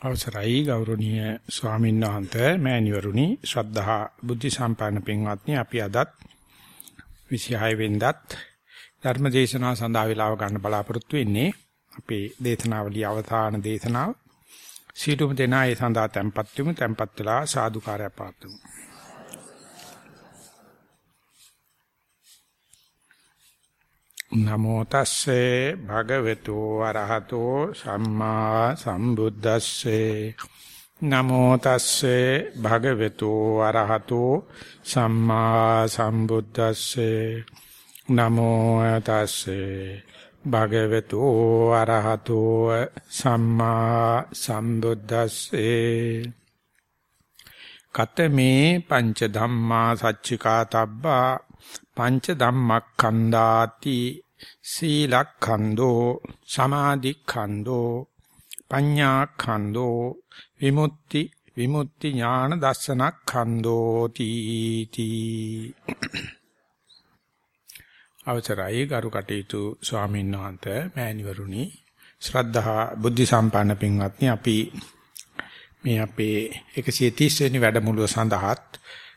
අවසරයි ගෞරවනීය ස්වාමීන් වහන්සේ මෑණිවරුනි ශ්‍රද්ධා බුද්ධ සම්පන්න පින්වත්නි අපි අදත් 26 වෙනිදාත් ධර්ම දේශනාව සඳහා වේලාව ගන්න බලාපොරොත්තු වෙන්නේ අපේ දේශනාවලිය අවසාන දේශනාව. සීලුම දෙනා ඒ සඳහා tempත් වෙමු. tempත් වෙලා සාදුකාරය පාත්තුමු. නමෝ තස්සේ භගවතු වරහතෝ සම්මා සම්බුද්දස්සේ. නමෝ තස්සේ භගවතු වරහතෝ සම්මා සම්බුද්දස්සේ. නමෝ තස්සේ භගවතු වරහතෝ සම්මා සම්බුද්දස්සේ. කතමේ පංච ධම්මා සච්චිකා තබ්බා පංච ධම්මක්ඛන්දාති සීලක්ඛන්‍தோ සමාධික්ඛන්‍தோ පඤ්ඤාක්ඛන්‍தோ විමුක්ති විමුක්ති ඥාන දස්සනක්ඛන්‍தோ තීති අවසරයි ගරු කටයුතු ස්වාමීන් වහන්සේ මෑණිවරුනි. ශ්‍රද්ධහා බුද්ධ සම්පන්න පින්වත්නි අපි මේ අපේ 130 වෙනි වැඩමුළුව සඳහාත්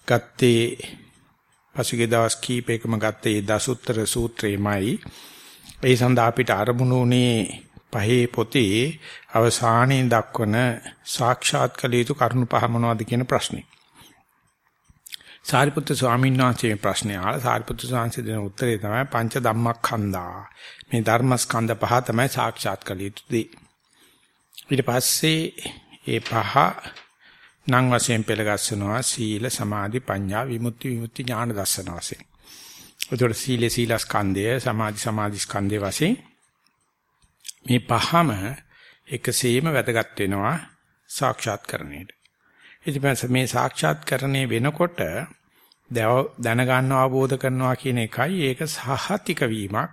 ගත්තේ පසුගිය දවස් කීපයකම ගත්තේ දසුත්තර සූත්‍රයමයි. ඒ සඳහා අපිට අරමුණු උනේ පහේ පොතේ අවසානයේ දක්වන සාක්ෂාත් කළ යුතු කරුණු පහ මොනවද කියන ප්‍රශ්නේ. සාරිපුත්‍ර ස්වාමීන් වහන්සේ ප්‍රශ්නේ අහලා සාරිපුත්‍ර ස්වාමීන් දෙන උත්තරේ තමයි පංච ධම්මස්කන්ධා. මේ ධර්මස්කන්ධ පහ තමයි සාක්ෂාත් කළ යුතු දේ. ඊට පස්සේ ඒ පහ නම් වශයෙන් පෙළගස්සනවා සීල සමාධි ප්‍රඥා විමුක්ති විමුක්ති ඥාන දර්ශන වශයෙන්. උදේට සීල සීල ස්කන්ධය සමාධි සමාධි ස්කන්ධය වශයෙන් මේ පහම එකසේම වැදගත් වෙනවා සාක්ෂාත් කරණයට. ඉතින් මේ සාක්ෂාත් කරණේ වෙනකොට දැන ගන්නව අවබෝධ කරනවා කියන එකයි ඒක සහතික වීමක්.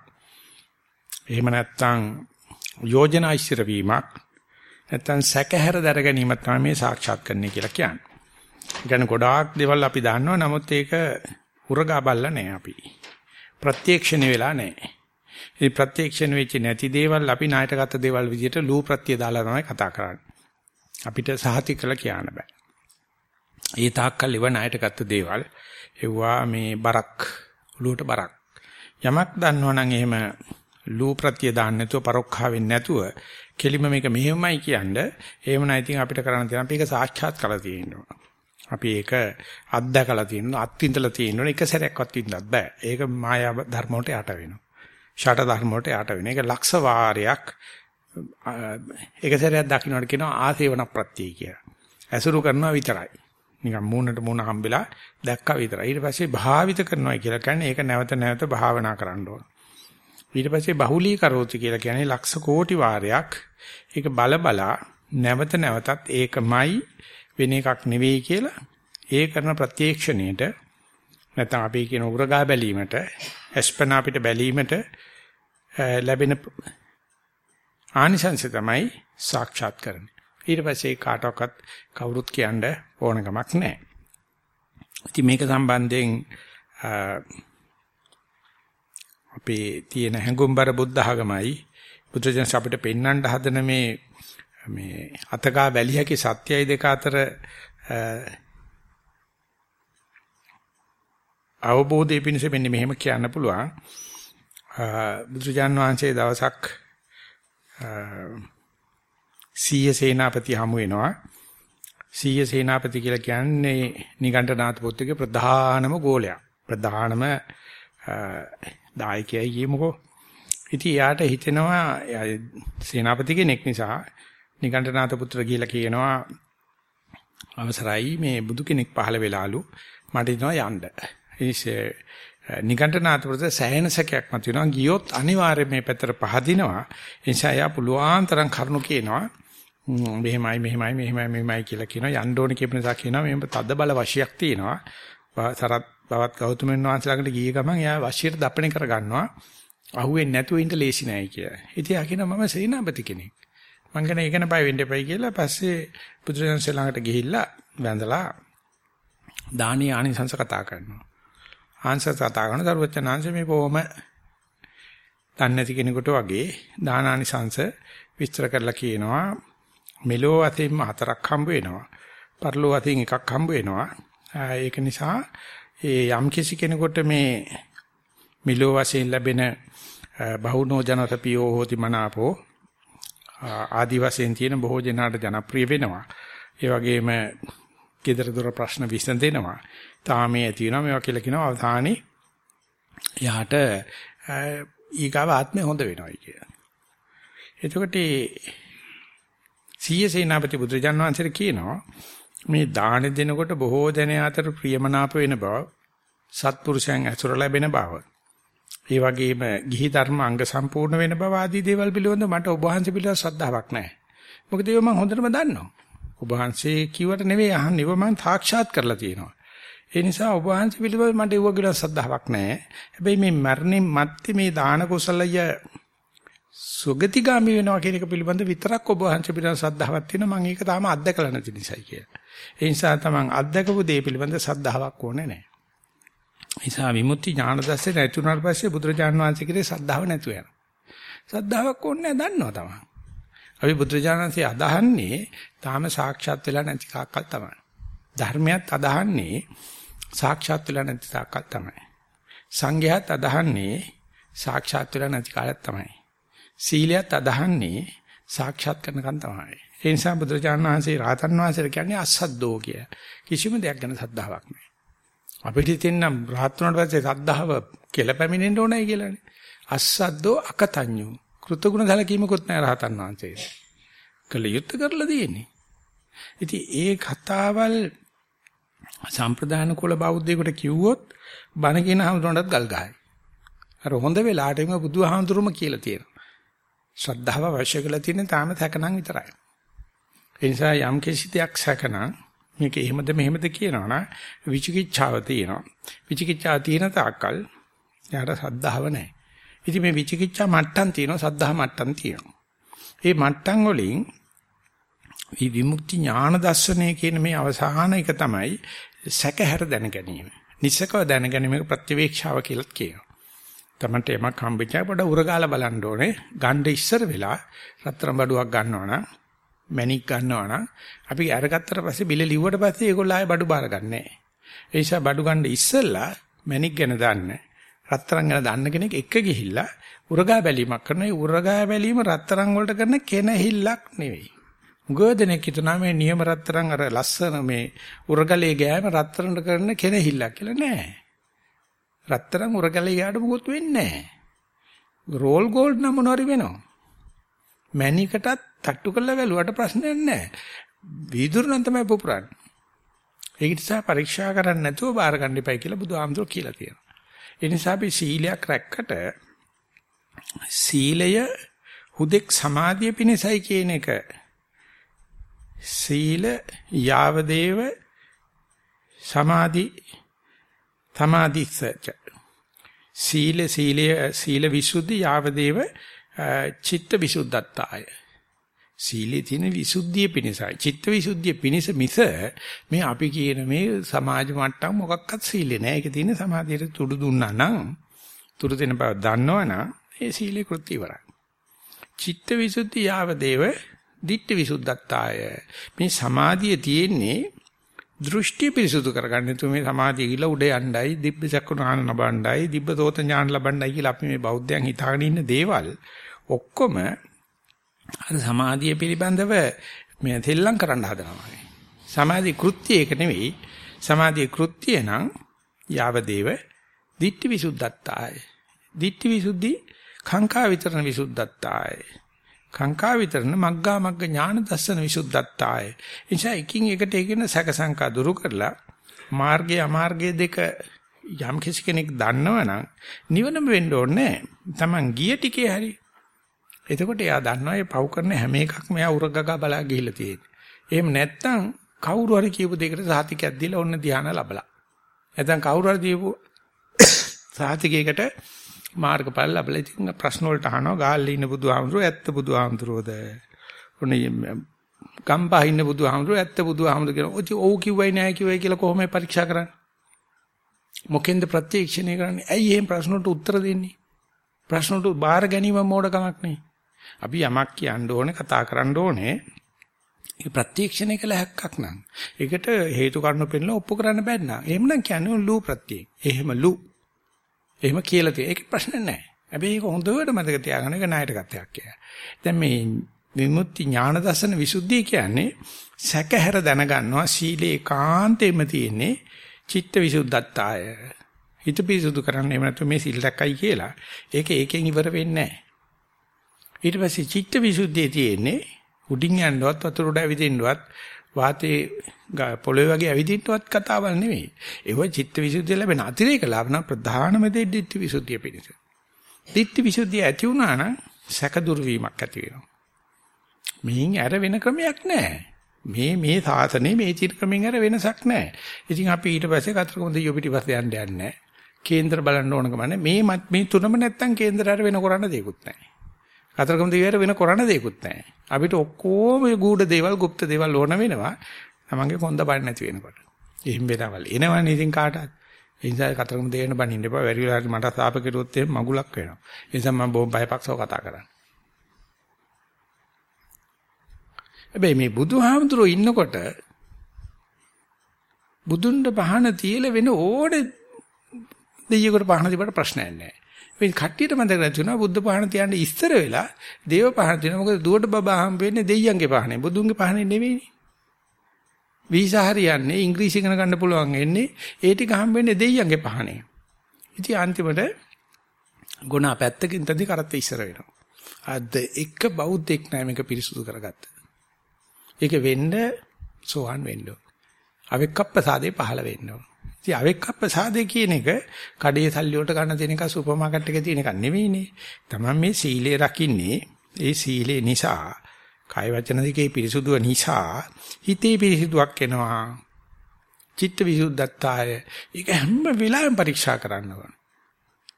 එහෙම නැත්නම් යෝජනා ඉස්තර වීමක් නැත්තම් සැකහැර දර ගැනීම තමයි මේ සාක්ෂාත් කරන්නේ කියලා කියන්නේ. ගැන ගොඩාක් දේවල් අපි දන්නවා නමුත් ඒක උරගා බල්ලා නැහැ අපි. ප්‍රත්‍යක්ෂණ වෙලා නැහැ. මේ ප්‍රත්‍යක්ෂණ වෙච්ච නැති දේවල් අපි ණයට ගත්ත දේවල් විදිහට ලූ ප්‍රත්‍ය දාලා තමයි කතා කරන්නේ. අපිට සහතික කළ කියන්න බෑ. ඒ තාක්කල් ඉව ණයට ගත්ත දේවල් එවුවා මේ බරක් ඔලුවට බරක්. යමක් දන්නවනම් එහෙම ලූ ප්‍රත්‍ය දාන්න නැතුව පරොක්ඛාවෙන් නැතුව කෙලිම මේක මෙහෙමයි කියන්නේ එහෙම නැයි ඉතින් අපිට කරන්න තියෙන අපි ඒක සාක්ෂාත් කරලා තියෙනවා. අපි ඒක අත්දකලා තියෙනවා අත්විඳලා තියෙනවා එක සැරයක්වත් විඳවත් බෑ. ඒක මායා ධර්ම වලට යට වෙනවා. ෂට ධර්ම වලට යට වෙනවා. ඒක ලක්ෂ වාරයක් එක සැරයක් දකින්නට කියනවා ආසේවන ප්‍රත්‍යය කියලා. ඇසුරු කරනවා විතරයි. නිකන් මූණට මූණ හම්බෙලා දැක්කා විතරයි. ඊට පස්සේ භාවිත කරනවා කියලා කියන්නේ ඒක නැවත නැවත භාවනා කරන්න ඕන. ඊට පස්සේ බහුලී කරෝති කියලා කියන්නේ ලක්ෂ කෝටි වාරයක් ඒක බල බලා නැවත නැවතත් ඒකමයි වෙන එකක් නෙවෙයි කියලා ඒ කරන ප්‍රත්‍යක්ෂණයට නැත්නම් අපි කියන උරගා බැලීමට අස්පන අපිට බැලීමට ලැබෙන ආනිසංශ තමයි සාක්ෂාත් කරන්නේ. ඊට පස්සේ කාටවත් කවුරුත් කියන්න ඕන කමක් නැහැ. ඉතින් මේක සම්බන්ධයෙන් අපේ තියෙන හැඟුම්බර බුද්ධ ආගමයි. බුදුජන් අපිට පෙන්වන්න හදන මේ මේ අතගා වැලියකේ සත්‍යයි දෙක අතර අවබෝධයේ පිණිස මෙන්න මෙහෙම කියන්න පුළුවන්. බුදුජාන් වහන්සේ දවසක් සීය සේනාපති හමු වෙනවා. සීය සේනාපති කියලා කියන්නේ නිගණ්ඨනාථ පුත්‍රගේ ප්‍රධානම ගෝලයා. ප්‍රධානම දායකයයි කියමුකෝ. ඉතින් යාට හිතෙනවා සේනාපති කෙනෙක් නිසා නිකණ්ඨනාත පුත්‍ර කියලා කියනවා අවසරයි මේ බුදු කෙනෙක් පහළ වෙලාලු මට හිතනවා යන්න. ඉතින් නිකණ්ඨනාත පුත්‍ර සෑහෙන සැකයක් මත වෙනවා ගියොත් අනිවාර්යයෙන් මේ පැත්තට පහදිනවා. ඒ නිසා යා පුළුවන් තරම් කරුණු කියනවා. මෙහෙමයි මෙහෙමයි මෙහෙමයි මෙහෙමයි කියලා කියනවා යන්න ඕනේ කියපු නිසා කියනවා මේ තද බල වශයක් තියෙනවා. සරත් බවත් ගෞතමයන් වහන්සේ ළඟට ගිය ගමන් එයා වශීර දපණේ කරගන්නවා. අහුවෙන්නේ නැතුව ඉන්න ලේසි නෑ කියලා. ඉතින් යා කියනවා මම සේනාපති කෙනෙක්. මං කියන එක නපයි වෙන්න එපයි කියලා පස්සේ බුදුරජාණන් ළඟට ගිහිල්ලා වැඳලා දානීය ආනිසංස කතා කරනවා. ආංශ කතා කරන දරුවචනාංශ මේ කොහොම දන්නේ නැති කෙනෙකුට වගේ දානානිසංස විස්තර කරලා කියනවා මෙලෝ වශයෙන්ම හතරක් හම්බ වෙනවා. පරලෝ වශයෙන් එකක් හම්බ වෙනවා. ඒක නිසා ඒ යම් කිසි කෙනෙකුට මේ මෙලෝ වශයෙන් ලැබෙන බහුනෝ ජනරපියෝ හෝති මනාපෝ ආදි වශයෙන් තියෙන බොහෝ ජනකට ජනප්‍රිය වෙනවා. ඒ වගේම gedara dora ප්‍රශ්න විසඳෙනවා. තාමේ ඇති වෙනවා මේවා කියලා කියනවා අවධානයේ යහට ඊගාව ආත්මය හොඳ වෙනවා කියලා. එතකොට සීය සේනාපති බුදුරජාන් වහන්සේට කියනවා මේ දාන දෙනකොට බොහෝ දෙනා අතර ප්‍රියමනාප වෙන බව සත්පුරුෂයන් ඇසුර ලැබෙන බව ඒ වගේම ගිහි ධර්ම අංග සම්පූර්ණ වෙන බව ආදී දේවල් පිළිබඳව මට ඔබ වහන්සේ පිළිබඳ ශ්‍රද්ධාවක් නැහැ. මොකද ඒක මම හොඳටම දන්නවා. ඔබ වහන්සේ කිව්වට නෙවෙයි අහන්නේ. ඔබ මම සාක්ෂාත් කරලා තියෙනවා. ඒ නිසා ඔබ වහන්සේ පිළිබඳව මට ඒව කියලා ශ්‍රද්ධාවක් නැහැ. හැබැයි මේ මරණින් මත්තේ මේ දාන කුසලය සුගතිගාමි වෙනවා කියන එක පිළිබඳ විතරක් ඔබ වහන්සේ පිළිබඳ ශ්‍රද්ධාවක් තියෙනවා. මම ඒක තාම අත්දකලා නැති නිසායි කියලා. ඒ නිසා තමන් අත්දකපු දේ පිළිබඳ ශ්‍රද්ධාවක් ඕනේ නැහැ. නිසා විමුක්ති ඥාන දර්ශනේ නැති වුණාට පස්සේ බුදුරජාන් වහන්සේ කිරේ ශ්‍රද්ධාව නැතුව යනවා. ශ්‍රද්ධාවක් ඕනේ නැහැ දන්නවා තමයි. අපි බුදුරජාණන්සේ අදහන්නේ තාම සාක්ෂාත් වෙලා නැති කාක්කල් තමයි. ධර්මයක් අදහන්නේ සාක්ෂාත් වෙලා නැති තාක්කල් තමයි. සංඝයාත් අදහන්නේ සාක්ෂාත් වෙලා නැති කාලයක් තමයි. සීලයත් අදහන්නේ සාක්ෂාත් කරනකන් තමයි. ඒ නිසා බුදුරජාණන් වහන්සේ රාතන් වහන්සේට කියන්නේ අසද්දෝ කිය. කිසිම දෙයක් ගැන සද්ධාාවක් නැහැ. අපිට තෙන්නම් රහත් වුණාට පස්සේ සද්ධාව කියලා පැමිණෙන්න ඕනයි කියලානේ. අස්සද්දෝ අකතඤ්ඤු. කෘතගුණ සැලකීමකුත් නැහැ රහතන් වහන්සේ. කළ යුත්තේ කරලා තියෙන්නේ. ඉතින් ඒ කතාවල් සම්ප්‍රදාන කුල බෞද්ධයෙකුට කිව්වොත් බණ කියන හමුදුරටත් ගල් ගහයි. අර හොඳ වෙලාවටම බුදුහාමුදුරුම කියලා තියෙනවා. ශ්‍රද්ධාව අවශ්‍ය කරලා තියෙන තාම සැකනම් විතරයි. ඒ නිසා යම් කිසි දෙයක් සැකනම් මේක එහෙමද මෙහෙමද කියනවනම් විචිකිච්ඡාව තියෙනවා. විචිකිච්ඡාව තියෙන තාක්කල් යාට සද්ධාව නැහැ. ඉතින් මේ විචිකිච්ඡා මට්ටම් තියෙනවා සද්ධා මට්ටම් තියෙනවා. මේ මට්ටම් වලින් විමුක්ති ඥාන දර්ශනය කියන මේ අවසාන එක තමයි සැකහැර දැන ගැනීම. නිසකව දැන ගැනීමක ප්‍රතිවේක්ෂාව කියලා කියනවා. තමන්ට යමක් හම්බෙච්චා පොඩ උරගාලා බලන්න ඕනේ. ගන්න ඉස්සර වෙලා රත්තරන් බඩුවක් ගන්නවා නම් මැණික් ගන්නවා නම් අපි අරගත්තට පස්සේ බිල ලිව්වට පස්සේ ඒගොල්ලෝ ආයෙ බඩු බාර ගන්නෑ. ඒ නිසා බඩු ගන්න ඉස්සෙල්ලා මැණික් ගැන දන්න රත්තරන් ගැන දන්න කෙනෙක් එක ගිහිල්ලා උරගා බැලීමක් කරන ඒ උරගා බැලීම රත්තරන් වලට කරන කෙනහිල්ලක් නෙවෙයි. ගොඩනෙක් හිතනවා මේ නියම රත්තරන් අර ලස්සන මේ උරගලේ ගෑම රත්තරන්ට කරන කෙනහිල්ලක් කියලා නෑ. රත්තරන් උරගලේ ගාඩ මොකොත් වෙන්නේ නෑ. රෝල් ගෝල්ඩ් නම් මොනවාරි වෙනවා. මැණිකටත් තට්ටු කරලා බැලුවට ප්‍රශ්නයක් නැහැ. වීදුරු නම් තමයි පුපුරන්නේ. ඒක නිසා පරීක්ෂා කරන්න නැතුව බාර ගන්න එපයි කියලා බුදුහාමුදුර කියලා තියෙනවා. ඒ නිසා අපි සීලයක් රැක්කට සීලය හුදෙක් සමාධිය පිණිසයි කියන එක සීල යාවදේව සමාධි සමාධිසච සීල සීලය සීල විසුද්ධි යාවදේව චිත්ත විසුද්ධත්තාය සීලේ තියෙන විසුද්ධිය පිණිසයි. චිත්ත විසුද්ධිය පිණිස මිස මේ අපි කියන මේ සමාජ මට්ටම් මොකක්වත් සීලේ නෑ. ඒකේ තියෙන සමාධියට තුඩු දුන්නා නම් තුඩු දෙන බව දන්නවනම් ඒ සීලේ කෘත්‍ය ඉවරයි. චිත්ත විසුද්ධිය යාව දේව දිට්ඨි විසුද්ධත්තාය. මේ සමාධිය තියෙන්නේ දෘෂ්ටි පිරිසුදු කරගන්න තු මේ සමාධිය කියලා උඩ යණ්ඩයි දිබ්බ චක්කුණාන ලබණ්ඩයි දිබ්බ තෝත ඥාන ලබණ්ඩයි කියලා අපි මේ බෞද්ධයන් හිතාගෙන ඉන්න දේවල් ඔක්කොම අර සමාධිය පිළිබඳව මේ තෙල්ලම් කරන්න හදනවා. සමාධි කෘත්‍ය එක නෙවෙයි. සමාධි කෘත්‍ය නම් යාවදේව දිට්ඨි විසුද්ධත්තාය. දිට්ඨි විසුද්ධි කාංකා විතරණ විසුද්ධත්තාය. කාංකා විතරණ මග්ගා මග්ග ඥාන දර්ශන විසුද්ධත්තාය. එනිසා එකින් එකට එකින් සැක සංකා දුරු කරලා මාර්ගය අමාර්ගය දෙක යම් කිසි කෙනෙක් දන්නවනම් නිවනම වෙන්න ඕනේ නැහැ. Taman ගිය ටිකේ හරි එතකොට එයා දන්නවා මේ පව් කරන හැම එකක්ම එයා උරගගා බලා ගිහිල්ලා තියෙන්නේ. එහෙම නැත්නම් කවුරු හරි කියපු දෙයකට සාතිකයක් දීලා ඔන්න ධානය ලැබලා. නැත්නම් කවුරු හරි දීපු සාතිකයකට මාර්ගඵල ලැබලා ඉතින් ප්‍රශ්න වලට අහනවා ගාල්ලේ ඉන්න බුදුහාමුදුරුවෝ ඇත්ත බුදුහාමුදුරුවෝද? ඔන්න ගම්පහ ඉන්න බුදුහාමුදුරුවෝ ඇත්ත බුදුහාමුදුරුවෝ කියන ඔය ඔව් කිව්වයි නෑ කිව්වයි කියලා කොහොමද පරීක්ෂා කරන්නේ? මොකෙන්ද ප්‍රත්‍යක්ෂණය කරන්නේ? ඇයි එහෙම ප්‍රශ්න වලට උත්තර දෙන්නේ? ප්‍රශ්න වලට බාර ගැනීම මෝඩකමක් නෙයි. අපි යමක් කියන්න ඕනේ කතා කරන්න ඕනේ ඒක ප්‍රත්‍යක්ෂණය කළ හැක්කක් නම්. ඒකට හේතු කාරණා පෙන්නලා ඔප්පු කරන්න බැන්න. එහෙමනම් කියන්නේ ලූ ප්‍රත්‍යය. එහෙම ලූ. එහෙම කියලා තියෙන. ඒක ප්‍රශ්න නැහැ. හැබැයි ඒක හොඳට මතක තියාගන්න එක ණයට ගතයක් කියලා. දැන් මේ විමුක්ති ඥාන දර්ශන විසුද්ධිය කියන්නේ සැකහැර දැනගන්නවා සීලේ කාන්තේම තියෙන්නේ චිත්ත විසුද්ධත්තාය. හිත පිරිසුදු කරන්න එහෙම නැත්නම් මේ සිල් රැකයි කියලා. ඒක ඒකෙන් ඉවර වෙන්නේ නැහැ. ඊට පස්සේ චිත්ත විසුද්ධිය තියෙන්නේ උඩින් යන්නවත් වතුර උඩ ඇවිදින්නවත් වාතේ පොළොවේ වගේ ඇවිදින්නවත් කතාවක් නෙවෙයි. ඒව චිත්ත විසුද්ධිය ලැබෙන අතිරේක ලාභන ප්‍රධානම දේ ditthi විසුද්ධිය පිණිස. ditthi විසුද්ධිය ඇති වුණා නම් සැක දුරු වීමක් ඇති වෙනවා. මෙහින් ඇර වෙන ක්‍රමයක් නැහැ. මේ මේ සාසනේ මේ චිත ක්‍රමෙන් ඇර වෙනසක් නැහැ. ඉතින් අපි ඊට පස්සේ කතරගම දෙයියෝ පිටිපස්සේ යන්න යන්නේ නැහැ. කේන්දර බලන්න ඕන ගමන මේ මේ තුනම නැත්තම් කේන්දරයට වෙන කරන්න දෙයක්වත් නැහැ. කතරගම දෙවියන්ට වෙන කරන්න දෙයක්වත් නැහැ. අපිට ඔක්කොම ගුඩ දේවල්, গুপ্ত දේවල් ඕන වෙනවා. තමන්ගේ කොන්ද බඩ නැති වෙනකොට. එහෙම වෙනවල් එනවනේ ඉතින් කාටවත්. ඒ නිසා කතරගම දෙවියන්ට බනින්න එපා. වැඩි වෙලාවට මට සාප කෙරුවොත් එහෙම මගුලක් වෙනවා. ඒ නිසා මම බොහොම බයපක්ෂව කතා කරන්නේ. හැබැයි මේ බුදුහාමුදුරුවෝ ඉන්නකොට බුදුන්ට පහන තියලා වෙන ඕනේ දෙයියෙකුට පහන දීපට ප්‍රශ්නයක් නැහැ. මේ කට්ටියට මතක නැතුණා බුද්ධ පහන තියන්න ඉස්සර වෙලා දේව පහන තියෙනවා. මොකද දුවට බබා හම් වෙන්නේ දෙයියන්ගේ පහනේ. බුදුන්ගේ පහනේ නෙවෙයිනේ. වීසා හරියන්නේ ඉංග්‍රීසි ඉගෙන ගන්න පුළුවන් එන්නේ ඒ ටික හම් වෙන්නේ දෙයියන්ගේ පහනේ. ඉතින් අන්තිමට ගුණා පැත්තකින් තදි කරත් ඉස්සර වෙනවා. අද එක බෞද්ධෙක් නෑ මේක පිරිසුදු කරගත්ත. ඒක වෙන්න සෝවන් වෙන්න ඕන. අවෙක්කප්පසාදේ පහළ වෙන්න ඕන. ඉතින් අවෙක්කප්පසාදේ කියන එක කඩේ සල්ලි වලට ගන්න තියෙන එක සුපර් මාකට් එකේ තියෙන එකක් නෙවෙයිනේ. Taman මේ සීලය රකින්නේ ඒ සීලේ නිසා කාය වචන දෙකේ පිරිසුදුව නිසා හිතේ පිරිසුදුවක් එනවා. චිත්ත විසුද්ධත්තාය. ඒක හැම වෙලාවෙම පරීක්ෂා කරන්න ඕන.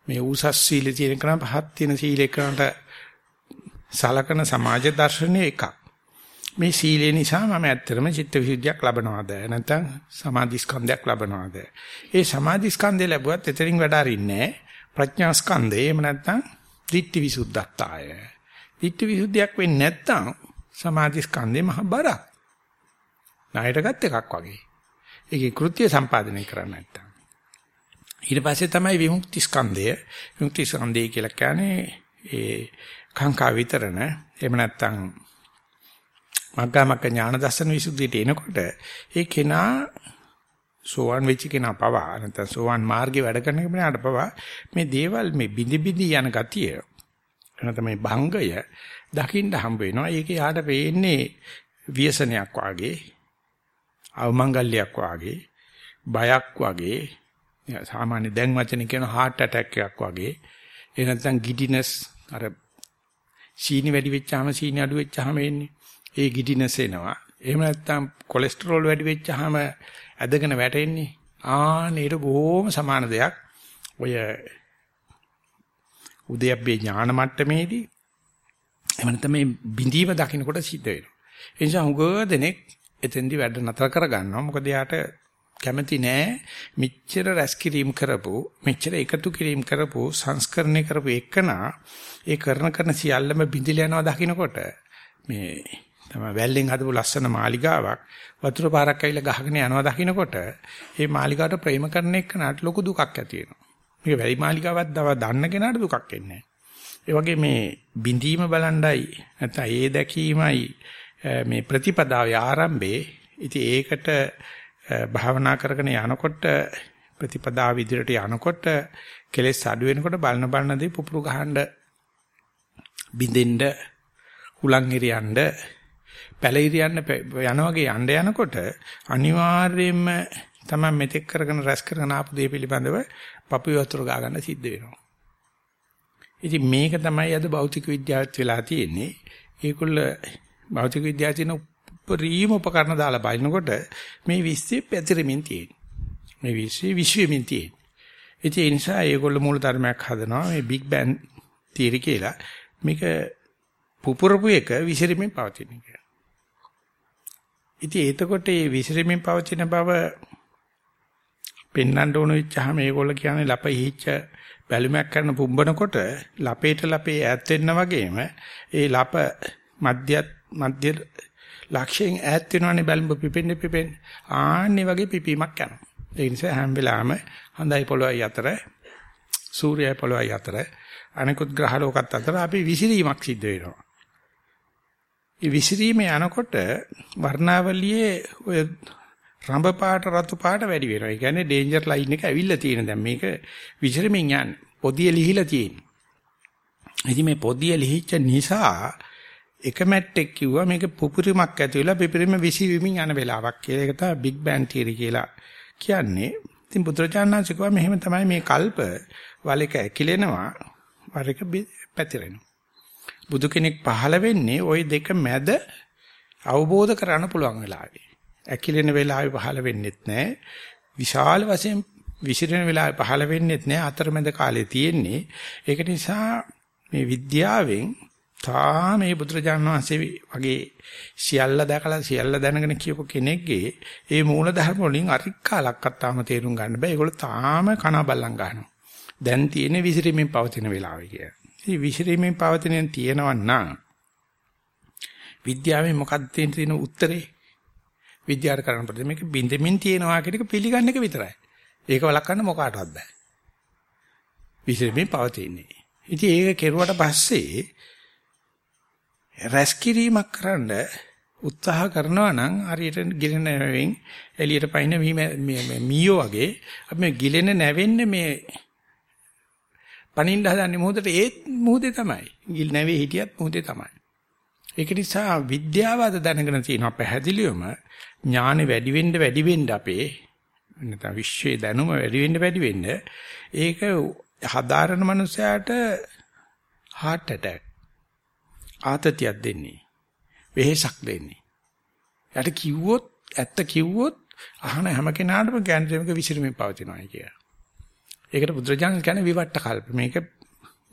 මේ උසස් සීලේ තියෙන කෙනා පහත් තියෙන සීලේකනට සලකන සමාජ දර්ශනය එකක්. මේ සීලය නිසා මම ඇත්තටම චිත්තවිසුද්ධියක් ලබනවාද? නැත්නම් සමාධි ස්කන්ධයක් ලබනවාද? ඒ සමාධි ස්කන්ධය ලැබුවත් එතනින් වැඩ අරින්නේ ප්‍රඥා ස්කන්ධය එහෙම නැත්නම් ditthi visuddhattaya ditthi visuddhiyak වෙන්නේ නැත්නම් සමාධි ස්කන්ධේ මහ බරක්. ණයට ගත් එකක් වගේ. ඒකේ කෘත්‍ය සම්පාදනය කරන්න නැත්නම් ඊට පස්සේ තමයි විමුක්ති ස්කන්ධය. විමුක්ති ස්කන්ධය කියලා කියන්නේ ඒ කාංකා විතරන එහෙම නැත්නම් මග්ගමග්ග ඥාන දර්ශන විසුද්ධියට එනකොට ඒ කෙනා සෝවන් වෙච්ච කෙනා පවා නැත්නම් සෝවන් මාර්ගේ වැඩ කරන කෙනාට පවා මේ දේවල් මේ බිඳි බිඳි යන ගතිය එනතම මේ භංගය දකින්න හම්බ වෙනවා. ඒක යාට පේන්නේ ව්‍යසනයක් වාගේ අවමංගල්‍යයක් වාගේ බයක් වාගේ සාමාන්‍ය දැන් වචන කියන heart attack එකක් වාගේ ඒ නැත්නම් giddiness අර සීනි වැඩි වෙච්චාම සීනි අඩු වෙච්චාම එන්නේ ඒ ගිඩිනස් එනවා. එහෙම නැත්නම් කොලෙස්ටරෝල් වැඩි වෙච්චාම ඇදගෙන වැටෙන්නේ. ආනේට බොහොම සමාන දෙයක්. ඔය උදයබ්බේ ඥාන මට්ටමේදී එහෙම නැත්නම් මේ බිඳීම දකින්නකොට සිද්ධ වෙනවා. ඒ නිසා හුඟ දෙනෙක් එතෙන්දි වැඩ නතර කරගන්නවා. මොකද යාට කැමති නෑ මෙච්චර රැස් කිරීම කරපු මෙච්චර එකතු කිරීම කරපු සංස්කරණය කරපු එකනා ඒ කරන කරන සියල්ලම බිඳිලා යනවා දකින්නකොට මේ තමයි වැල්ලෙන් හදපු ලස්සන මාලිගාවක් වතුර පාරක් ඇවිල්ලා ගහගෙන යනවා දකින්නකොට ඒ මාලිගාවට ප්‍රේම කරන එක්කනට ලොකු දුකක් ඇති වෙනවා. මේක වැලි මාලිගාවක් දව දන්න කෙනාට දුකක් එන්නේ ඒ වගේ මේ බිඳීම බලණ්ඩයි නැත්නම් ඒ දැකීමයි මේ ප්‍රතිපදාවේ ආරම්භයේ ඉතින් ඒකට භාවනා කරගෙන යනකොට ප්‍රතිපදාව ඉදිරියට යනකොට කෙලෙස් අඩු වෙනකොට බලන බලන දේ පුපුරු ගහන්න බින්දෙන්න හුලං එරියන්න පැලිරියන්න යන වගේ යන්න යනකොට අනිවාර්යයෙන්ම තමයි මෙතෙක් කරගෙන රැස් කරගෙන ආපු දේ පිළිබඳව පපුව වතුර ගා ගන්න සිද්ධ වෙනවා. ඉතින් මේක තමයි අද භෞතික විද්‍යාවත් වෙලා තියෙන්නේ. ඒකුල්ල භෞතික විද්‍යාව තියෙන උපරිම උපකරණ දාලා බලනකොට මේ විශ්වයේ පැතිරෙමින් තියෙන්නේ. මේ විශ්වයේ විශ්වෙමින් තියෙන්නේ. ඉතින් ඒ නිසා ඒගොල්ලෝ මූල ධර්මයක් හදනවා මේ Big Bang theory කියලා. මේක පුපුරපු එක විසිරීමෙන් පවතින එක. ඉතින් එතකොට මේ විසිරීමෙන් පවතින බව පෙන්වන්න ඕන වෙච්චාම මේගොල්ලෝ කියන්නේ ලප හිච්ච බැලුමක් කරන පුම්බනකොට ලපේට ලපේ ඈත් වෙන්න වගේම ඒ ලප මධ්‍ය මධ්‍ය ලක්ෂයෙන් ඈත් වෙනවනේ බැලුඹ පිපෙන්නේ පිපෙන්නේ. ආන්නේ වගේ පිපීමක් යනවා. ඒ නිසා හැම වෙලාවෙම හඳයි පොළොවයි අතර සූර්යයයි පොළොවයි අතර අනිකුත් ග්‍රහ ලෝකත් අතර අපි විසිරීමක් සිද්ධ වෙනවා. ඒ විසිරීම යනකොට වර්ණාවලියේ ඔය රඹ පාට රතු පාට වැඩි වෙනවා. ඒ කියන්නේ ඩේන්ජර් ලයින් එක ඇවිල්ලා තියෙන දැන් මේක විසිරමින් යන්නේ. පොදිය ලිහිලා තියෙන්නේ. ඉතින් මේ පොදිය ලිහිච්ච නිසා එක මැට්ටෙක් කිව්වා මේක පුපුරිමක් ඇති වෙලා පිපිරීම විසිරීමෙන් යන වෙලාවක් කියලා. ඒක තමයි බිග් බෑන් තියරි කියලා කියන්නේ. ඉතින් බුදුරජාණන් කිව්වා මෙහෙම තමයි මේ කල්ප වලක ඇකිලෙනවා වරක පැතිරෙනවා. බුදු කෙනෙක් පහළ වෙන්නේ ওই දෙක මැද අවබෝධ කරගන්න පුළුවන් වෙලාවේ. ඇකිලෙන වෙලාවේ පහළ වෙන්නෙත් නැහැ. විශාල වශයෙන් විසිරෙන වෙලාවේ පහළ වෙන්නෙත් නැහැ. අතරමැද කාලේ තියෙන්නේ. ඒක නිසා මේ විද්‍යාවෙන් තා මේ බුදුරජාණන් වහන්සේ වගේ සියල්ල දැකලා සියල්ල දැනගෙන කියපු කෙනෙක්ගේ ඒ මූල ධර්ම වලින් අරික්කාලක්වත් තාම තේරුම් ගන්න බෑ. ඒගොල්ලෝ තාම කන බල්ලන් ගන්නවා. දැන් තියෙන්නේ විසිරීමෙන් පවතින වෙලාවයි කිය. ඉතින් විසිරීමෙන් පවතිනෙන් තියෙනවා නම් විද්‍යාවෙන් මොකක්ද තියෙන උත්තරේ? විද්‍යාවට කරන්න ප්‍රති මේක බින්දෙමින් තියෙනවා කියන එක පිළිගන්න එක විතරයි. ඒක වළක්වන්න මොකාටවත් බෑ. විසිරීමෙන් පවතින්නේ. ඉතින් ඒක කෙරුවට පස්සේ රැස්කිරීමක් කරන්න උත්සාහ කරනවා නම් හරියට ගිලෙන නැවෙන් එළියට පයින්න මේ මීයෝ වගේ අපි මේ ගිලෙන නැවෙන්නේ මේ පණින්න හදන්නේ මොහොතට ඒත් මොහොතේ තමයි. ගිල් නැවේ හිටියත් මොහොතේ තමයි. ඒක නිසා විද්‍යාව අද දැනගෙන තියෙනවා පැහැදිලිවම ඥානෙ වැඩි වෙන්න වැඩි වෙන්න අපේ නැත්නම් විශ්වයේ දැනුම වැඩි වෙන්න වැඩි වෙන්න ඒක හදාරන මනුස්සයාට heart attack ආතතියක් දෙන්නේ. වෙහෙසක් දෙන්නේ. යට කිව්වොත් ඇත්ත කිව්වොත් අහන හැම කෙනාටම ගැන්ට්‍රේමක විසිරමින් පවතිනවා කියලා. ඒකට බුදුරජාණන් කියන්නේ විවට්ට කල්ප. මේක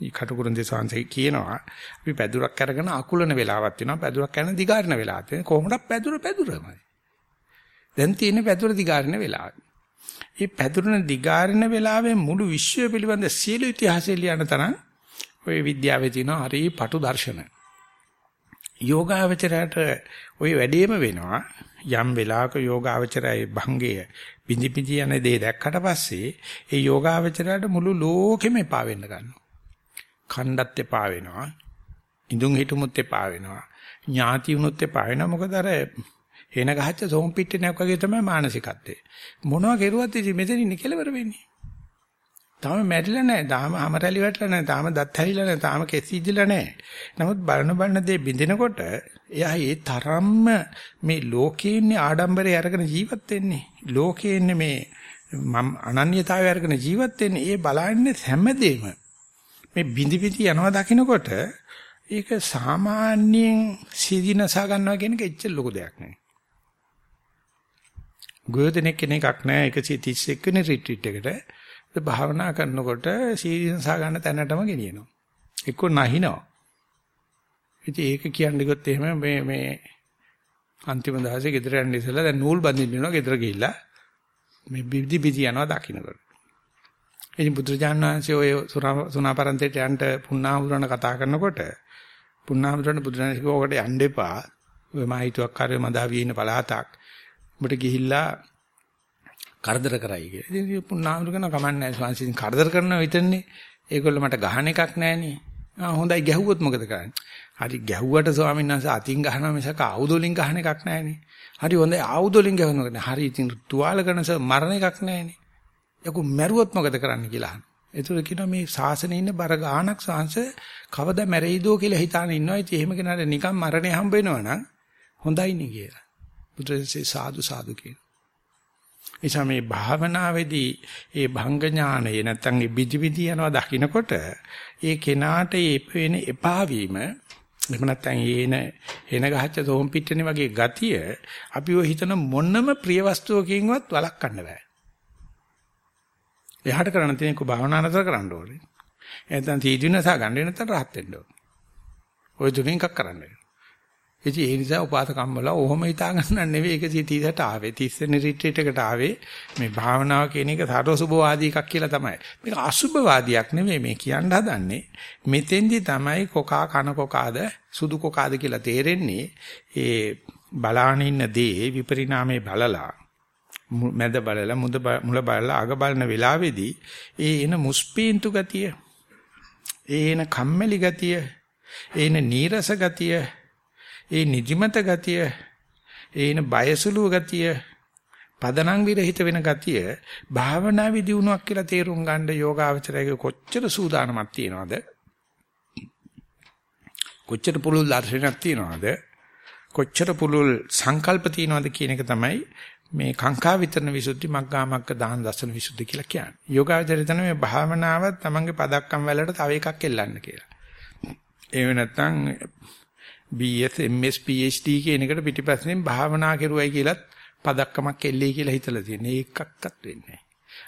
කටුකුරුන් දෙසාංශේ කියනවා අපි පැදුරක් අරගෙන අකුලන වෙලාවක් වෙනවා පැදුරක් යන දිගාරන වෙලාවක් තියෙනවා කොහොමද පැදුර පැදුරමයි දැන් තියෙන පැදුර දිගාරන වෙලාව. මේ පැදුරන දිගාරන වෙලාවේ මුළු විශ්වය පිළිබඳ සියලු ඉතිහාසය ලියන තරම් ඔය විද්‍යාවේ තියෙන හරි පටු දර්ශන. යෝගාවචරයට ওই වැඩේම වෙනවා යම් වෙලාවක යෝගාවචරයේ භංගය පිඳි පිඳි යන දේ දැක්කට පස්සේ ඒ යෝගාවචරයට මුළු ලෝකෙම එපා වෙන්න ගන්නවා. කණ්ඩත් එපා වෙනවා. ඉඳුන් හිටුමුත් එපා වෙනවා. ඥාති වුණොත් එපා වෙනවා. මොකද අර එන ගහච්ච සෝම් පිටිනක් වගේ තමයි මානසිකත්වය. මොනවා කෙරුවත් ඉතින් මෙතන ඉන්නේ කෙලවර වෙන්නේ. තාම මැරිලා නැහැ. තාම හැමරැලි වැටලා නැහැ. තාම දත් හැරිලා නැහැ. තාම කෙස් ඉදිලා නැහැ. නමුත් බලන බලන දේ බින්දිනකොට එයා ඒ තරම්ම මේ ලෝකේ ඉන්නේ ආඩම්බරේ අරගෙන ජීවත් වෙන්නේ. ලෝකේ ඉන්නේ මේ මම අනන්‍යතාවය අරගෙන ජීවත් වෙන්නේ. ඒ බලන්නේ හැමදේම. මේ බිඳි බිඳි යනවා දකින්නකොට ඒක සාමාන්‍යයෙන් සීදීනසා ගන්නවා කියන එක එච්චර ලොකු දෙයක් නෙවෙයි. ගොයදෙනෙක් කෙනෙක්ක් නැහැ 131 වෙනි රිට්‍රීට් එකට භාවනා කරනකොට සීදීනසා ගන්න තැනටම ගෙනියනවා. එක්ක නැහිනවා. ඉතින් ඒක කියන්නේ ගොත් එහෙම මේ මේ අන්තිම දවසේ ගෙදර යන්න ඉස්සෙල්ලා දැන් නූල් බඳින්න යනවා ගෙදර ගිහිල්ලා මේ බිදි බිදි යනවා දකින්නකොට. ඉතින් බුදුරජාණන් වහන්සේ ඔය සුණාපරන්තේට යන්න පුණාහුරණ කතා කරනකොට පුණාහුරණ බුදුරජාණන් කිව්වකට යන්න එපා. ඔය මා හිතුවක් කාර්ය මදාවියේ ඉන්න පළාතක්. උඹට ගිහිල්ලා කරදර කරයි කියලා. ඉතින් පුණාහුරණ කමන්නේ නැහැ. කරදර කරනවා විතරනේ. ඒගොල්ලෝ මට ගහන එකක් නැහනේ. ආ හොඳයි ගැහුවොත් මොකද කරන්නේ? හරි ගැහුවට ස්වාමීන් වහන්සේ අතින් ගහනවා මිසක ආයුධ වලින් ගහන එකක් නැහනේ. හරි හොඳයි ආයුධ වලින් ගහනවා නේ. හරි ඉතින් තුවාල කරනස මරණ එකක් නැහනේ. යකෝ මැරුවොත් මොකද කරන්න කියලා අහනවා. ඒතර කියනවා මේ ශාසනයේ ඉන්න බර ගානක් සංස කවදා මැරෙයිදෝ කියලා හිතාන ඉන්නවා. ඉතින් එහෙම කෙනාට නිකන් මරණය හම්බ වෙනවනම් හොඳයි නේ කියලා. බුදුරජාණන්සේ සාදු සාදු කියනවා. නිසා මේ භාවනාවේදී ඒ භංග ඥානය නැත්තම් ඒ බිදිබිදි යනවා දකින්නකොට ඒ කෙනාට ඒ වෙන එපා වීම එහෙම නැත්තම් ඒන එන ගහච්ච තෝම් පිටනේ වගේ ගතිය අපිව හිතන මොනම ප්‍රිය වස්තුවකින්වත් වළක්වන්න බෑ. එහාට කරන්න තියෙන කෝ භාවනා නතර කරන්න ඕනේ. නැත්තම් තීජුනසා ගන්න නැත්තම් රහත් වෙන්න ඕනේ. ওই තුනෙන් එකක් කරන්න වෙනවා. ඉතින් ඒ නිසා උපාසකම්මල ඔහොම හිතා ගන්න නෙවෙයි 130ට ආවේ 30 වෙනි රිට්‍රීට් එකට ආවේ මේ භාවනාව කියන එක සාරෝසුභවාදී එකක් කියලා තමයි. මේක අසුභවාදියක් නෙවෙයි මේ කියන්න හදන්නේ. මෙතෙන්දි තමයි කොකා කන කොකාද සුදු කොකාද කියලා තේරෙන්නේ. ඒ බලාන ඉන්න දේ විපරිණාමේ බලලා මැද බලලා මුද මුල බලලා අග බලන වෙලාවේදී ඒ එන මුස්පීන්තු ගතිය ඒ එන කම්මැලි ගතිය ඒ එන නීරස ගතිය ඒ නිදිමත ගතිය ඒ එන බයසුලුව ගතිය පදනම් විරහිත වෙන ගතිය භාවනා විදිුණුවක් කියලා තේරුම් ගන්න යෝගාවචරයේ කොච්චර සූදානමක් තියනවද කොච්චර පුළුල් දර්ශනයක් තියනවද කොච්චර පුළුල් සංකල්ප තියනවද කියන එක තමයි මේ කාංකා විතරන විසුද්ධි මග්ගාමග්ග දාන දසන විසුද්ධි කියලා කියන්නේ. යෝගාචරය තමයි මේ භාවනාව තමන්ගේ පදක්කම් වලට තව එකක් එල්ලන්න කියලා. එහෙම නැත්නම් BS MS PhD කියන එකට පිටිපස්සෙන් භාවනා කරුවයි කියලත් පදක්කමක් එල්ලේ කියලා හිතලා තියෙනවා. ඒකක්වත් වෙන්නේ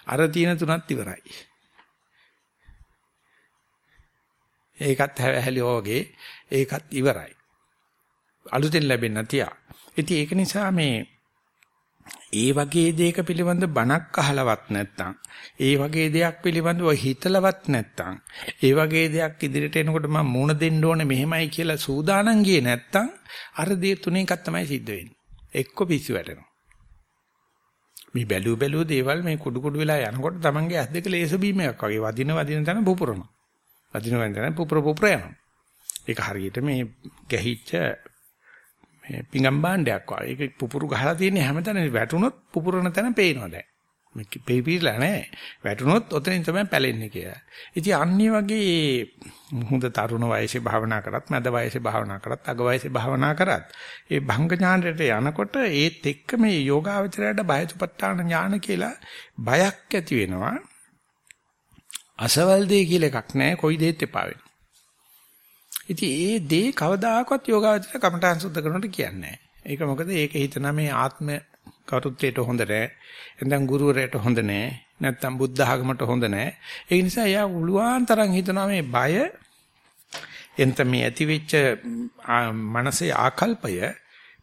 අර තියෙන තුනත් ඉවරයි. ඒකත් හැලි වගේ ඒකත් ඉවරයි. අලුතෙන් ලැබෙන්න තියා. ඉතින් ඒක නිසා මේ ඒ වගේ දෙයක පිළිබඳ බණක් අහලවත් නැත්නම් ඒ වගේ දෙයක් පිළිබඳව හිතලවත් නැත්නම් ඒ වගේ දෙයක් ඉදිරියට එනකොට මම මුණ දෙන්න ඕනේ මෙහෙමයි කියලා සූදානම් ගියේ නැත්නම් අර දේ තුනේ එකක් තමයි සිද්ධ වෙන්නේ. එක්ක පිස්සු වැටෙනවා. මේ බැලු බැලු දේවල් මේ කුඩු කුඩු වෙලා යනකොට Tamange ඇස් දෙක ලේස බීමයක් වගේ වදින වදින තැන පුපුරනවා. වදින වදින තැන පුපුර පුපුර යනවා. ඒක හරියට මේ ගැහිච්ච මේ පිඟම් භාණ්ඩයක් වගේ. ඒක පුපුරු ගහලා තියෙන හැමතැනම වැටුනොත් පුපුරන තැන පේනවා දැන්. මේ පේපිලා නැහැ. වැටුනොත් ඔතනින් තමයි පැලෙන්නේ කියලා. ඉතින් අන්නේ වගේ හොඳ තරුණ වයසේ භාවනා කරත්, මැද වයසේ භාවනා කරත්, අග වයසේ භාවනා කරත්, ඒ භංග ඥානයට යනකොට ඒත් එක්ක මේ යෝගාවචරයට බයතුපත්තාන ඥාන කියලා බයක් ඇති වෙනවා. අසවල් දෙය කියලා එකක් නැහැ. කොයි දෙයක් එපා වෙනවා. ඉතින් ඒ දේ කවදාකවත් යෝගාවචර කමඨාන් සුද්ධ කරනකොට කියන්නේ ඒක මොකද ඒක හිතන මේ ආත්ම කරුත්වයට හොඳ නැහැ. එතෙන් ගුරුවරයට හොඳ නැහැ. නැත්තම් බුද්ධ ආගමට හොඳ නැහැ. ඒ නිසා එයා උළුවාන් තරම් හිතනවා මේ බය එන්ත මේ ඇතිවෙච්ච මනසේ ආකල්පය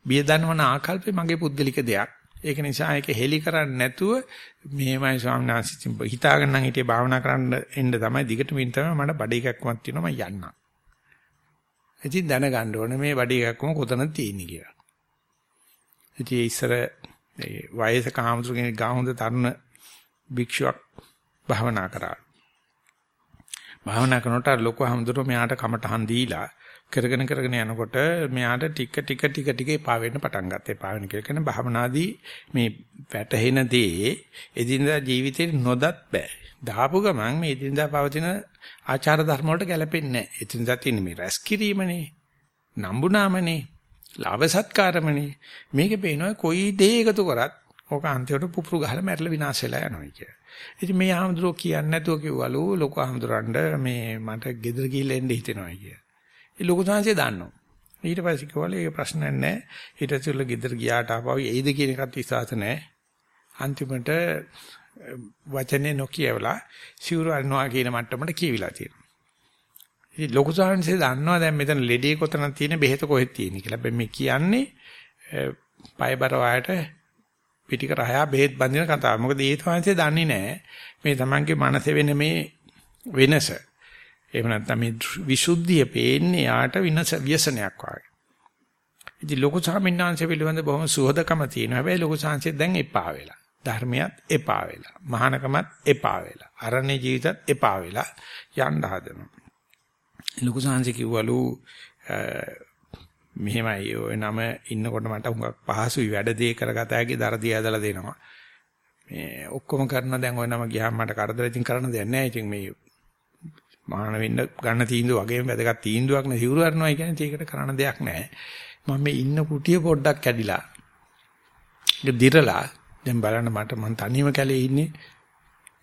බිය දනවන ආකල්පේ මගේ පුද්ගලික දෙයක්. ඒක නිසා ඒක හෙලි කරන්නේ නැතුව මෙහෙමයි ස්වාමීන් වහන්සේ හිතාගෙන නම් හිටියේ භාවනා කරන්න එන්න තමයි දිගටම ඉන්න තමයි මට බඩ එකක්වත් තියෙනවා මම යන්නම්. ඉතින් දැනගන්න ඕනේ මේ බඩ එකක්ම කොතනද තියෙන්නේ කියලා. ඉතින් ඉස්සර ඒ වයසක ආමතුරු කෙනෙක් ගා හොඳ තරුණ භික්ෂුවක් භාවනා කරා. භාවනා කරනකොට ලොකු ආමතුරු මෙයාට කමටහන් දීලා කරගෙන කරගෙන යනකොට මෙයාට ටික ටික ටික ටික එපා වෙන්න පටන් ගත්තා. එපා වෙන කියලා කියන භාවනාදී මේ වැටහෙන දේ එදිනදා ජීවිතේ නොදත් බෑ. දාපු ගමන් මේ එදිනදා පවතින ආචාර ධර්ම වලට ගැලපෙන්නේ නැහැ. එදිනදා තියෙන මේ රැස් කිරීමනේ, නම්බුනාමනේ, ලාභ සත්කාරමනේ. මේකේ පේනවා කොයි දේ එකතු කරත් ඕක අන්තිමට පුපුරු ගහලා මැරලා විනාශ වෙලා යනවා කිය. ඉතින් මේ ආහඳුරෝ කියන්නේ නැතුව කිව්වලු ලොකු ආහඳුරන්ඩ මේ මට ගෙදර ගිහිල්ලා එන්න හිතෙනවා කිය. ඒ ලොකු සංහසේ දන්නවා. ඊට පස්සේ කිව්වලු ඒක ප්‍රශ්නයක් නැහැ. ඊට පස්සේ ගෙදර ගියාට ආපහු එයිද කියන එකත් විශ්වාස නැහැ. අන්තිමට වචනේ නොකියවලා සිවුරු අරනවා කියන මට්ටමට කියවිලා තියෙනවා. ඉතින් ලොකු සාංශය දන්නවා දැන් මෙතන ලෙඩේ කොතනද තියෙන බෙහෙත කොහෙද තියෙන්නේ කියලා. හැබැයි මේ කියන්නේ පයබර වායට පිටිකර හයා බෙහෙත් බඳින කතාව. මොකද ඒ සාංශය දන්නේ නැහැ. මේ Tamange මනසේ වෙන මේ වෙනස. එහෙම නැත්නම් මේ විසුද්ධිය පේන්නේ යාට විනස ව්‍යසනයක් වගේ. ඉතින් ලොකු සාමින්නාංශ පිළිබඳ බොහොම සුහදකම තියෙනවා. හැබැයි ලොකු සාංශය දැන් එපා වෙලා. ධර්මයක් එපා වෙලා. මහානකමත් එපා වෙලා. අරණ්‍ය ජීවිතත් එපා වෙලා යන්න හදනවා. ලොකු සංහසේ කිව්වලු මෙහෙමයි ඔය නම ඉන්නකොට මට හුඟක් පහසුයි වැඩ දේ කරගත හැකි දරදී ඇදලා දෙනවා. මේ ඔක්කොම කරන දැන් ඔය නම ගියාම මට කරදර ඉතින් කරන්න දෙයක් නැහැ. ඉතින් මේ මහාන වෙන්න ගන්න තීන්දුව වගේම වැදගත් තීන්දුවක් නේ සිවුරු අරනවා කියන්නේ ඒකට කරන්න දෙයක් නැහැ. මම මේ ඉන්න කුටිය පොඩ්ඩක් කැඩිලා. ඒක දිරලා දැන් බලන්න මට මං තනියම කැලේ ඉන්නේ.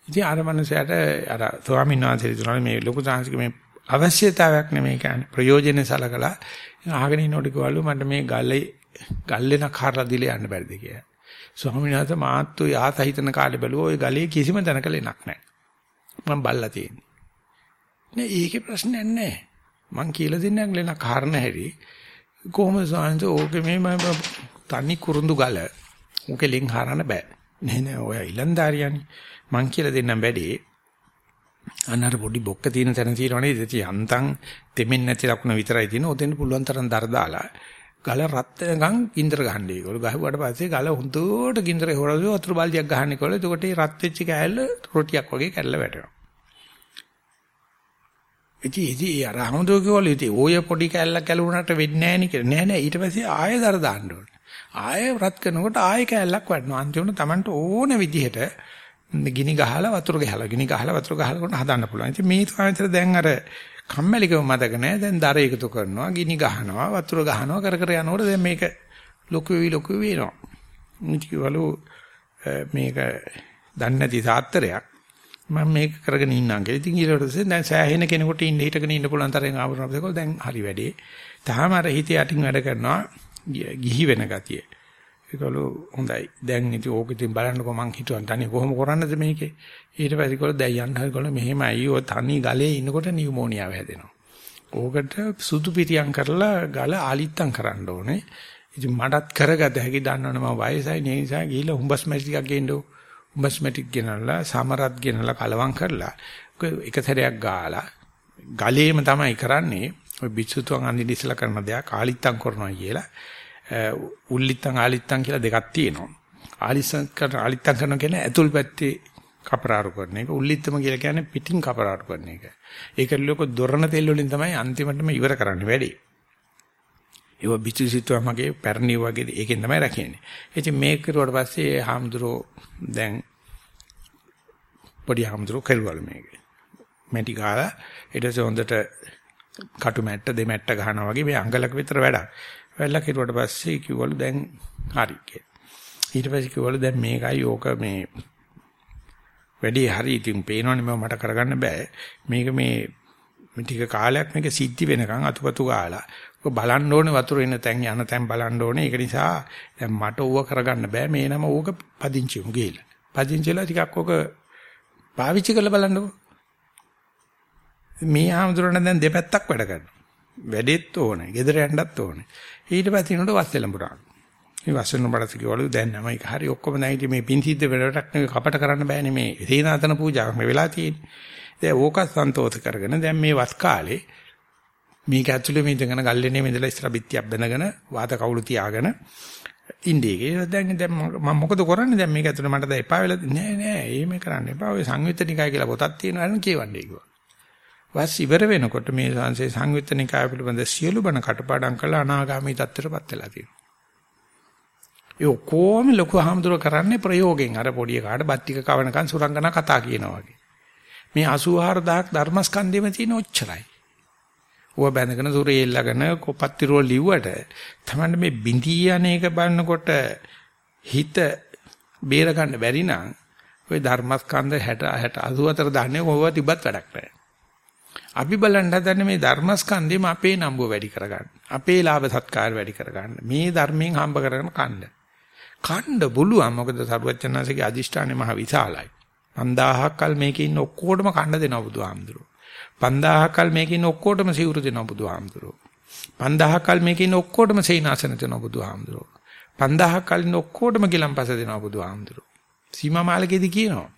ඉතින් අර මනුස්සයාට අර ස්වාමීන් වහන්සේ කියනවා මේ ලොකු සාංශික මේ අවශ්‍යතාවයක් නෙමෙයි කියන්නේ ප්‍රයෝජනෙ සලකලා අහගෙන ඉන්නකොට කිව්වලු මට මේ ගල්ලේ ගල්ලෙන කාරලා දිලා යන්න බැරිද කියලා. ස්වාමීන් වහන්සේ මාත්තු යහත හිතන කාලේ බැලුවා ওই ගලේ කිසිම තැනක ලෙනක් නැහැ. මම බල්ලා තියෙන්නේ. නෑ ඒකේ ප්‍රශ්නයක් නෑ. මං කියලා දෙන්නම් ලෙන කාරණ හැරි කොහොමද සාංශ ඕකේ මේ තනි කුරුඳු ගල උකේ ලෙන් හරන්න බෑ. නේ නේ ඔය ඉලන්දාරියනි. මං කියලා දෙන්නම් වැඩේ. අන්නර පොඩි බොක්ක තියෙන තැන තියෙනවා නේද? ඉතින් යන්තම් තෙමෙන්නේ නැති ලකුණ විතරයි තියෙන. ඔතෙන් පුළුවන් තරම් දර දාලා ගල රත් වෙනකන් ගින්දර ගහන්නේ ඒගොල්ලෝ. ගහුවාට පස්සේ ගල හුදුවට ගින්දර හොරලා වතුර බල්දියක් ගහන්නේ ඒගොල්ලෝ. එතකොට ඒ රත් වෙච්ච කෑල්ල රොටියක් වගේ කැඩලා වැටෙනවා. ඉතින් ඉතින් අර හමුදෝ කිව්වලු ඉතින් ඕය පොඩි කැල්ලක් කැලුණාට වෙන්නේ නැහැ නේ කියලා. නෑ නෑ ඊට පස්සේ ආයෙ දර දාන්න ඕනේ. ආයෙ රත් කරනකොට ආයෙ කැල්ලක් වටනවා. අන්තිමට Tamanට ඕන විදිහට ගිනි ගහලා වතුර ගහලා ගිනි ගහලා වතුර ගහලා කොට හදන්න පුළුවන්. ඉතින් මේ තාවිතර දැන් අර කම්මැලිකම මතක නැහැ. දැන් දර එකතු කරනවා, ගිනි ගහනවා, වතුර ගහනවා කර කර යනකොට දැන් මේක ලොකු වෙවි ලොකු වෙනවා. ඉතිවලු මේක දන්නේ නැති සාත්‍රයක්. මම මේක කරගෙන ඉන්නම් කියලා. ඉතින් ඊට පස්සේ දැන් සෑහෙන කෙනෙකුට ඉන්න හිටගෙන ඉන්න පුළුවන් තරම් ආවරණයක් දැන් හරි වැඩේ. තාම අර හිතේ යටින් වැඩ කරනවා ගිහි වෙන ගතිය. ඒකලු හොඳයි. දැන් ඉතින් ඕක ඉතින් බලන්නකෝ මං හිතුවා තනි කොහොම කරන්නද මේකේ. ඊට පස්සේ ඒකලු දැන් යන්න හරිකොල මෙහෙමයි ඔය තනි ගලේ ඉන්නකොට නියුමෝනියාව හැදෙනවා. ඕකට සුදු පිටියම් කරලා ගල ආලිත්තම් කරන්න ඕනේ. ඉතින් මටත් කරගත හැකි දන්නවනේ මම වයසයි නේ නිසා ගිහිල්ලා හුඹස් මැටි ටිකක් ගේන්නෝ. හුඹස් මැටි ගෙනල්ලා සමරත් ගෙනල්ලා කලවම් කරලා එක සැරයක් ගාලා ගලේම තමයි කරන්නේ. ඔය බිස්සුතුන් අඳින්න ඉස්සලා කරන දෙයක් ආලිත්තම් කරනවා කියලා. උල්ලිත්තං ආලිත්තං කියලා දෙකක් තියෙනවා. ආලිස්සං කරන ආලිත්තං කරන කියන්නේ ඇතුල් පැත්තේ කපරාරු කරන එක. උල්ලිත්තම කියලා කියන්නේ පිටින් කපරාරු කරන එක. ඒක ලෝක දොරණ තෙල් වලින් තමයි අන්තිමටම ඉවර කරන්න වැඩි. ඒව පිටිසිතුවා මගේ පැරණි වගේ ඒකෙන් තමයි රැකෙන්නේ. ඉතින් මේක කරුවාට පස්සේ හාමුදුරෝ දැන් පොඩි හාමුදුරෝ කරුවලු මේක. මැටි ගාලා ඊට පස්සේ හොඳට කටු මැට්ට දෙමැට්ට ගහනවා වගේ මේ අඟලක විතර වැඩක්. වෙලා කිරුවට පස්සේ කිව්වලු දැන් හරි කියලා. ඊට පස්සේ කිව්වලු දැන් මේකයි ඕක මේ වැඩි හරි ඉතින් පේනවනේ මම මට කරගන්න බෑ. මේක මේ ටික කාලයක් මේක සිද්ධි වෙනකන් අතුපතු ගාලා ඔක බලන්න ඕනේ වතුර එන තැන් යන තැන් බලන්න ඕනේ. ඒක නිසා දැන් මට ඌව කරගන්න බෑ. මේ නම ඌක පදිංචිමු ගිහලා. පදිංචිලා ටිකක් ඔක පාවිච්චි කරලා බලන්නකෝ. මේ ආමතුරණ දැන් දෙපැත්තක් වැඩ කරනවා. වැඩෙත් ඕනේ. ගෙදර යන්නත් ඕනේ. ඊට පස්සේ නෝඩ වස් වෙලඹුණා. මේ වස් වෙලඹුණාට කිව්වලු දැන් නම ඒක හරි ඔක්කොම දැන් ඉතින් මේ පින් සිද්ධ වෙලටක් නෙවෙයි කපට කරන්න බෑනේ මේ සීනාතන පූජාවක් මේ වෙලා තියෙන්නේ. දැන් ඕක සන්තෝෂ කරගෙන දැන් මේ වස් කාලේ මේක ඇතුලේ මේ ඉඳගෙන ගල්ලේනේ මෙදලා ඉස්සර බිත්තියක් බැඳගෙන වාත කවුළු තියාගෙන ඉන්නේ. දැන් දැන් මම මොකද කරන්නේ දැන් මේක ඇතුලේ මට දැන් එපා වෙලා නෑ නෑ එහෙම කරන්න එපා. ඔය සංයුත්තනිකයි කියලා පොතක් තියෙනවා නේද කියවන්නේ කිව්වා. වස් ඉවර වෙනකොට මේ සංසේ සංයුත්තනිකාය පිළිබඳ සියලු බණ කටපාඩම් කළා අනාගාමී தත්තරපත් වෙලා තියෙනවා. ඒ ඔක්කොම ලොකු හාමුදුර කරන්නේ ප්‍රයෝගෙන් අර පොඩි කාට බත් ටික කවනකන් සුරංගනා කතා කියනවා වගේ. මේ 84000ක් ධර්මස්කන්ධෙම තියෙන ඔච්චරයි. ඌව බැඳගෙන සුරේ එල්ලගෙන කොපත්තිරෝ ලිව්වට තමයි මේ බිඳී යන්නේක බලනකොට හිත බේර ගන්න බැරි නම් ওই ධර්මස්කන්ධ 60 60 84 දාන්නේ ඕවා තිබ්බත් වැඩක් නැහැ. අපි බලන්න හදන්නේ මේ ධර්මස්කන්ධෙම අපේ නම්බුව වැඩි කරගන්න. අපේ ලාභ සත්කාර වැඩි කරගන්න. මේ ධර්මයෙන් හම්බ කරගෙන කන්න. කන්න බුලුවා මොකද සරුවචනාංශගේ අදිෂ්ඨානේ මහ විශාලයි. 5000ක් කල් මේකේ ඉන්න ඔක්කොටම කන්න දෙනවා බුදුහාමුදුරුවෝ. 5000ක් කල් මේකේ ඉන්න ඔක්කොටම සිවුරු දෙනවා බුදුහාමුදුරුවෝ. 5000ක් කල් මේකේ ඉන්න ඔක්කොටම සේනාසන දෙනවා බුදුහාමුදුරුවෝ. 5000ක් කල් ඉන්න ඔක්කොටම ගිලම්පස දෙනවා බුදුහාමුදුරුවෝ. සීමා මාලකෙදි කියනවා.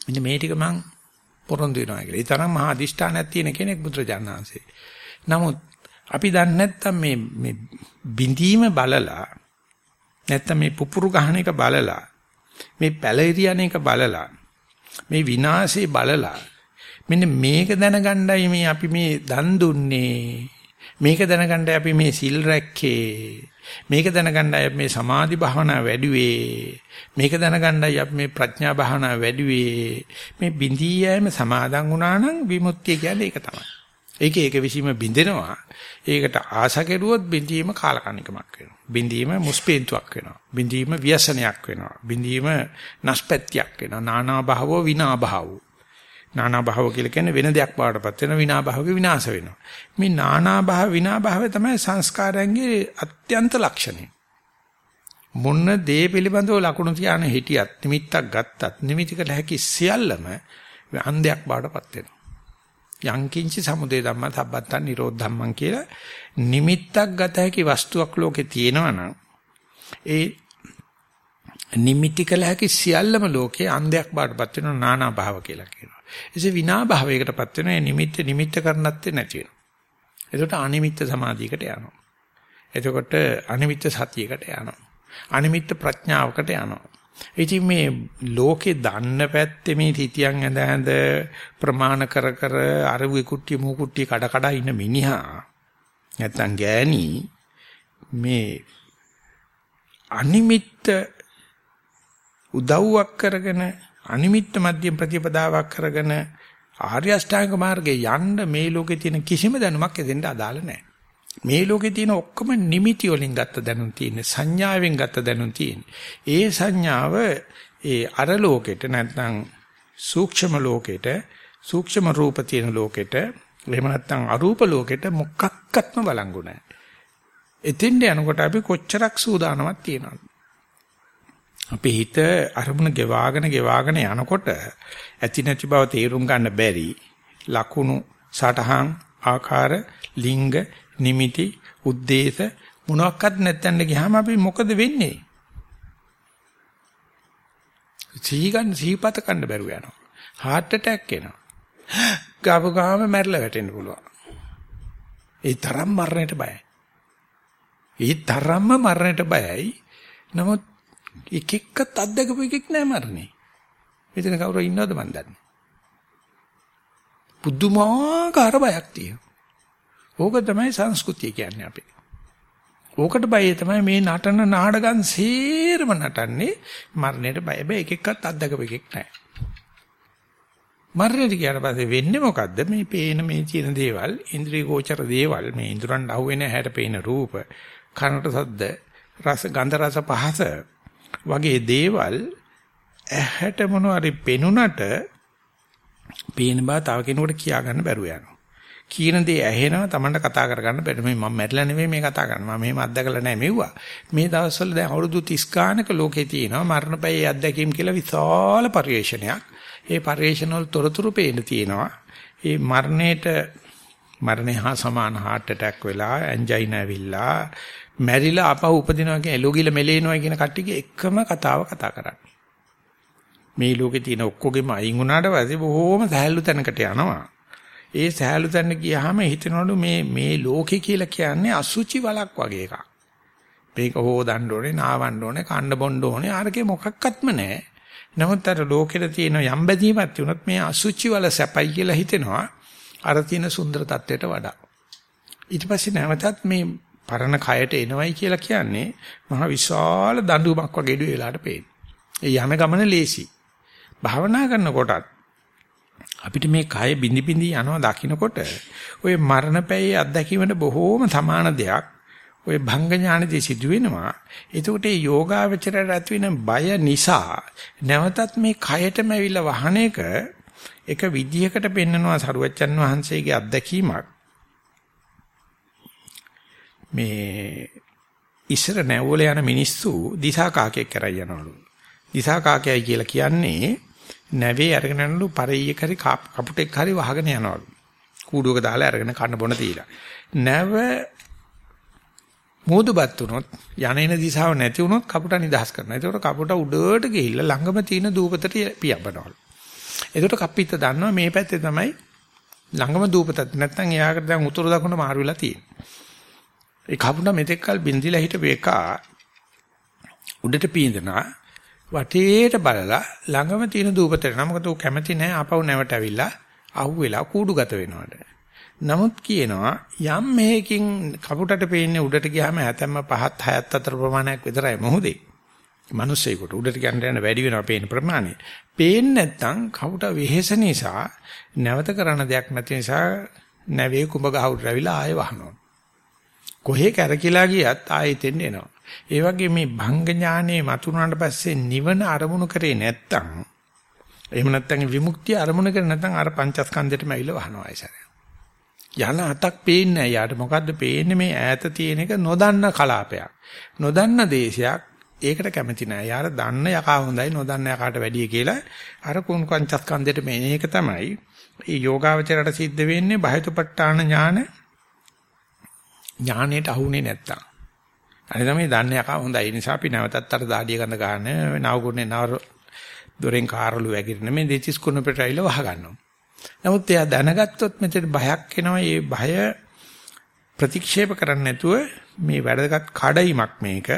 මෙන්න මේ ටික මං පොරොන්දු වෙනවා කියලා. ඒ තරම් මහා අදිෂ්ඨානයක් තියෙන කෙනෙක් බුදුරජාණන්සේ. නමුත් අපි දන්නේ නැත්තම් මේ මේ බිඳීම බලලා නැත්තම් මේ පුපුරු ගහන එක බලලා මේ පැලිරියන එක බලලා මේ විනාශේ බලලා මෙන්න මේක දැනගණ්ඩයි මේ අපි මේ දන් දුන්නේ මේක දැනගණ්ඩයි අපි මේ සිල් රැක්කේ මේක දැනගන්නයි අපි මේ සමාධි භාවනා වැඩිවේ. මේක දැනගන්නයි අපි මේ ප්‍රඥා භාවනා වැඩිවේ. මේ බිඳී යෑම සමාදන් වුණා නම් විමුක්තිය කියන්නේ ඒක තමයි. ඒක ඒක විසීම බින්දෙනවා. ඒකට ආස කෙරුවොත් බිඳීම කාලකණ්ණිකමක් වෙනවා. බිඳීම මුස්පේන්තුවක් වෙනවා. බිඳීම ව්‍යසනයක් වෙනවා. බිඳීම නස්පැත්තියක් වෙනවා. නානා භාවෝ විනා භාවෝ නානා භාව කියලා කියන්නේ වෙන දෙයක් බවටපත් වෙන විනා භාවක විනාශ වෙනවා. මේ නානා භාව විනා භාව තමයි සංස්කාරයන්ගේ අත්‍යන්ත ලක්ෂණය. මොන දේ පිළිබඳව ලකුණු තියාන හිටියත් නිමිත්තක් ගත්තත් නිමිතිකට හැකි සියල්ලම අන්දයක් බවටපත් වෙනවා. යංකින්චි සමුදේ ධම්ම සම්බත්තන් නිරෝධ ධම්මං කියලා නිමිත්තක් ගත හැකි වස්තුවක් ලෝකේ තියෙනවා නම් ඒ නිමිති කළ හැකි සියල්ලම ලෝකේ අන්දයක් බාටපත් වෙන නානා භාව කියලා කියනවා. එසේ විනා භාවයකටපත් වෙන නිමිත්ත නිමිත්ත කරන්නත් නැති වෙනවා. එතකොට අනිමිත්ත සමාධියකට යනවා. එතකොට අනිමිත්ත සතියකට යනවා. අනිමිත්ත ප්‍රඥාවකට යනවා. ඉතින් මේ ලෝකේ දන්න පැත්තේ මේ තිතියන් ඇඳ ඇඳ ප්‍රමාණ කර කර අරුවේ කුට්ටිය මූ කුට්ටිය කඩ කඩ ඉන්න මිනිහා නැත්තම් ගෑණි මේ අනිමිත්ත උදව්වක් කරගෙන අනිමිත්ත මධ්‍යම ප්‍රතිපදාවක් කරගෙන ආර්ය අෂ්ටාංග මාර්ගේ යන්න මේ ලෝකේ තියෙන කිසිම දැනුමක් එදෙන්න අදාළ නැහැ. මේ ලෝකේ තියෙන ඔක්කොම නිමිති වලින් ගත්ත දැනුම් තියෙන සංඥාවෙන් ගත්ත දැනුම් තියෙන. ඒ සංඥාව ඒ අර ලෝකෙට නැත්නම් සූක්ෂම ලෝකෙට සූක්ෂම රූප තියෙන ලෝකෙට එහෙම නැත්නම් අරූප ලෝකෙට මොකක්වත්ම බලංගු නැහැ. එතෙන්ට යනකොට අපි කොච්චරක් සූදානමක් තියෙනවද? අපේ හිත අරමුණ ගෙවාගෙන ගෙවාගෙන යනකොට ඇති නැති බව තේරුම් ගන්න බැරි ලකුණු සටහන් ආකාර ලිංග නිමිති උද්දේශ මොනක්වත් නැත්තඳ ගියාම අපි මොකද වෙන්නේ? සීගන් සීපත කන්න බැරුව යනවා. heart attack එනවා. ගාව ගාම මැරලා වැටෙන්න පුළුවන්. ඒ තරම් මරණයට බයයි. ඒ තරම්ම මරණයට බයයි. නමුත් එක එක්කත් අත්දකපු එකෙක් නෑ මරණේ. මෙතන කවුරු ඉන්නවද මන් දන්නේ. පුදුමාකාර බයක් තියෙනවා. ඕක තමයි සංස්කෘතිය කියන්නේ අපි. ඕකට බයයි තමයි මේ නටන නාඩගම් සේරම නටන්නේ මරණයට බය. හැබැයි එක එක්කත් අත්දකපු එකෙක් නැහැ. මරණයට ගියාට පස්සේ වෙන්නේ මොකද්ද? මේ පේන මේ කියන දේවල්, ඉන්ද්‍රිය ගෝචර දේවල්, මේ ඉඳුරන් අහුවෙන හැට පේන රූප, කනට සද්ද, රස, ගන්ධ රස පහස වගේ දේවල් ඇහැට මොනවාරි පෙනුනට පේන බව තව කෙනෙකුට කියා ගන්න බැරුව යනවා. කියන දේ ඇහෙනවා Tamanට කතා කරගන්න බැහැ. මේ මම මැරිලා නෙවෙයි මේ කතා කරන්නේ. මම මෙහෙම අත්දකලා නැහැ මෙව්වා. මේ දවස්වල දැන් අවුරුදු 30 ගානක ලෝකේ තියෙනවා මරණපැයේ අත්දැකීම් කියලා විශාල පරිශ්‍රණයක්. ඒ පරිශ්‍රණ වල තොරතුරු පේන්න තියෙනවා. ඒ මරණයට මරණය හා සමාන heart attack වෙලා ඇන්ජයිනා ඇවිල්ලා මැරිලා අපහු උපදිනවා කියන එළෝගිල මෙලේනවා කියන කට්ටියගේ එකම කතාව කතා කරන්නේ. මේ ලෝකේ තියෙන ඔක්කොගෙම අයින් වුණාට පස්සේ බොහොම සහැල්ලු තැනකට යනවා. ඒ සහැල්ලු තැන ගියාම හිතනවලු මේ මේ ලෝකේ කියලා කියන්නේ අසුචි වලක් වගේ එකක්. මේක හොදන්න ඕනේ, නාවන්න ඕනේ, කන්න බොන්න ඕනේ. ආරකේ මොකක්වත්ම නැහැ. නමුත් අර ලෝකෙට තියෙන යම් බැඳීමක් තියුණොත් මේ අසුචි වල සැපයි කියලා හිතෙනවා. අර තියෙන සුන්දර තත්වයට වඩා. ඊට පස්සේ නැවතත් මේ පරණ කයට එනවයි කියලා කියන්නේ මහ විශාල දඬුවමක් වගේ ඉඩ වෙලාට පේන. ඒ යන ගමන ලේසි. භාවනා කරනකොටත් අපිට මේ කය බිඳි බිඳි යනවා දකින්නකොට ඔය මරණ පැයේ අත්දැකීමට බොහෝම සමාන දෙයක් ඔය භංග ඥානදී සිදු වෙනවා. එතකොට මේ යෝගාවචරයට ඇති වෙන බය නිසා නැවතත් මේ කයටම ඇවිල්ලා වහන එක එක විදිහකට පෙන්නනවා සරුවච්චන් වහන්සේගේ අත්දැකීමක්. මේ ඉස්සර නැවවල යන මිනිස්සු දිසා කාකයක් කරයි යනවලු. දිසා කාකයයි කියලා කියන්නේ නැවේ අරගෙන යනලු පරෙයියක හරි කපුටෙක් හරි වහගෙන යනවලු. කූඩුවක දාලා අරගෙන කන්න බොන තියලා. නැව මෝදුපත් වුණොත් යන එන දිශාව නැති වුණොත් කපුට නිදහස් කරනවා. ඒකට කපුට උඩට ගිහිල්ලා ළඟම තියෙන දූපතට පියඹනවලු. ඒකට කප්පිට දන්නවා මේ පැත්තේ තමයි ළඟම දූපතත් නැත්නම් එයාකට දැන් උතුරු දකුණ මාරු වෙලා තියෙන්නේ. ඒ කපුට මෙතෙක්කල් බින්දිලා හිටපු එක උඩට පීඳනා වටේට බලලා ළඟම තියෙන දූපතට නමකට ඌ කැමති නැහැ ආපහු නැවට ඇවිල්ලා අහුවෙලා කූඩුගත වෙනවට. නමුත් කියනවා යම් මෙහෙකින් කපුටට පේන්නේ උඩට ගියාම හැතැම්ම පහත් හයත් අතර ප්‍රමාණයක් විතරයි මොහොතේ. මිනිස්සෙකුට උඩට යන්න යන වැඩි වෙනවා පේන ප්‍රමාණය. පේන්නේ නැත්නම් කවුට වෙහෙස නිසා නැවත කරන දෙයක් නැති නිසා නැවේ කුඹ ගහුට රැවිලා ආයෙ වහනවා. කොහේ කැරකිලා ගියත් ආයෙත් එනවා. ඒ වගේ මේ භංග ඥානේ මතුනාට පස්සේ නිවන අරමුණු කරේ නැත්තම් එහෙම නැත්නම් විමුක්තිය අරමුණු කරේ නැත්නම් අර පංචස්කන්ධෙටම ඇවිල්ලා වහනවා ආයසරය. යන අතක් පේන්නේ නැහැ. යාට මොකද්ද පේන්නේ මේ ඈත තියෙන එක නොදන්න කලාපයක්. නොදන්න දේශයක්. ඒකට කැමති නැහැ. යාර දන්න යකා හොඳයි නොදන්න යකාට වැඩිය කියලා අර කුණු පංචස්කන්ධෙට මේන එක තමයි. මේ යෝගාවචරයට සිද්ධ වෙන්නේ බහිතපට්ඨාන ඥාන ඥානෙට අහුනේ නැත්තම්. අනේ තමයි දන්නේ යකා හොඳයි. ඒ නිසා අපි නැවතත් අර දාඩිය ගඳ ගන්න නවගුණේ නව දොරෙන් කාරළු වැగిරෙන මේ දෙතිස් කුණ පෙටයිල වහ ගන්නවා. නමුත් එයා දැනගත්තොත් මෙතන බයක් එනවා. ඒ බය ප්‍රතික්ෂේප කරන්නේ නැතුව මේ වැඩගත් කඩයිමක් මේක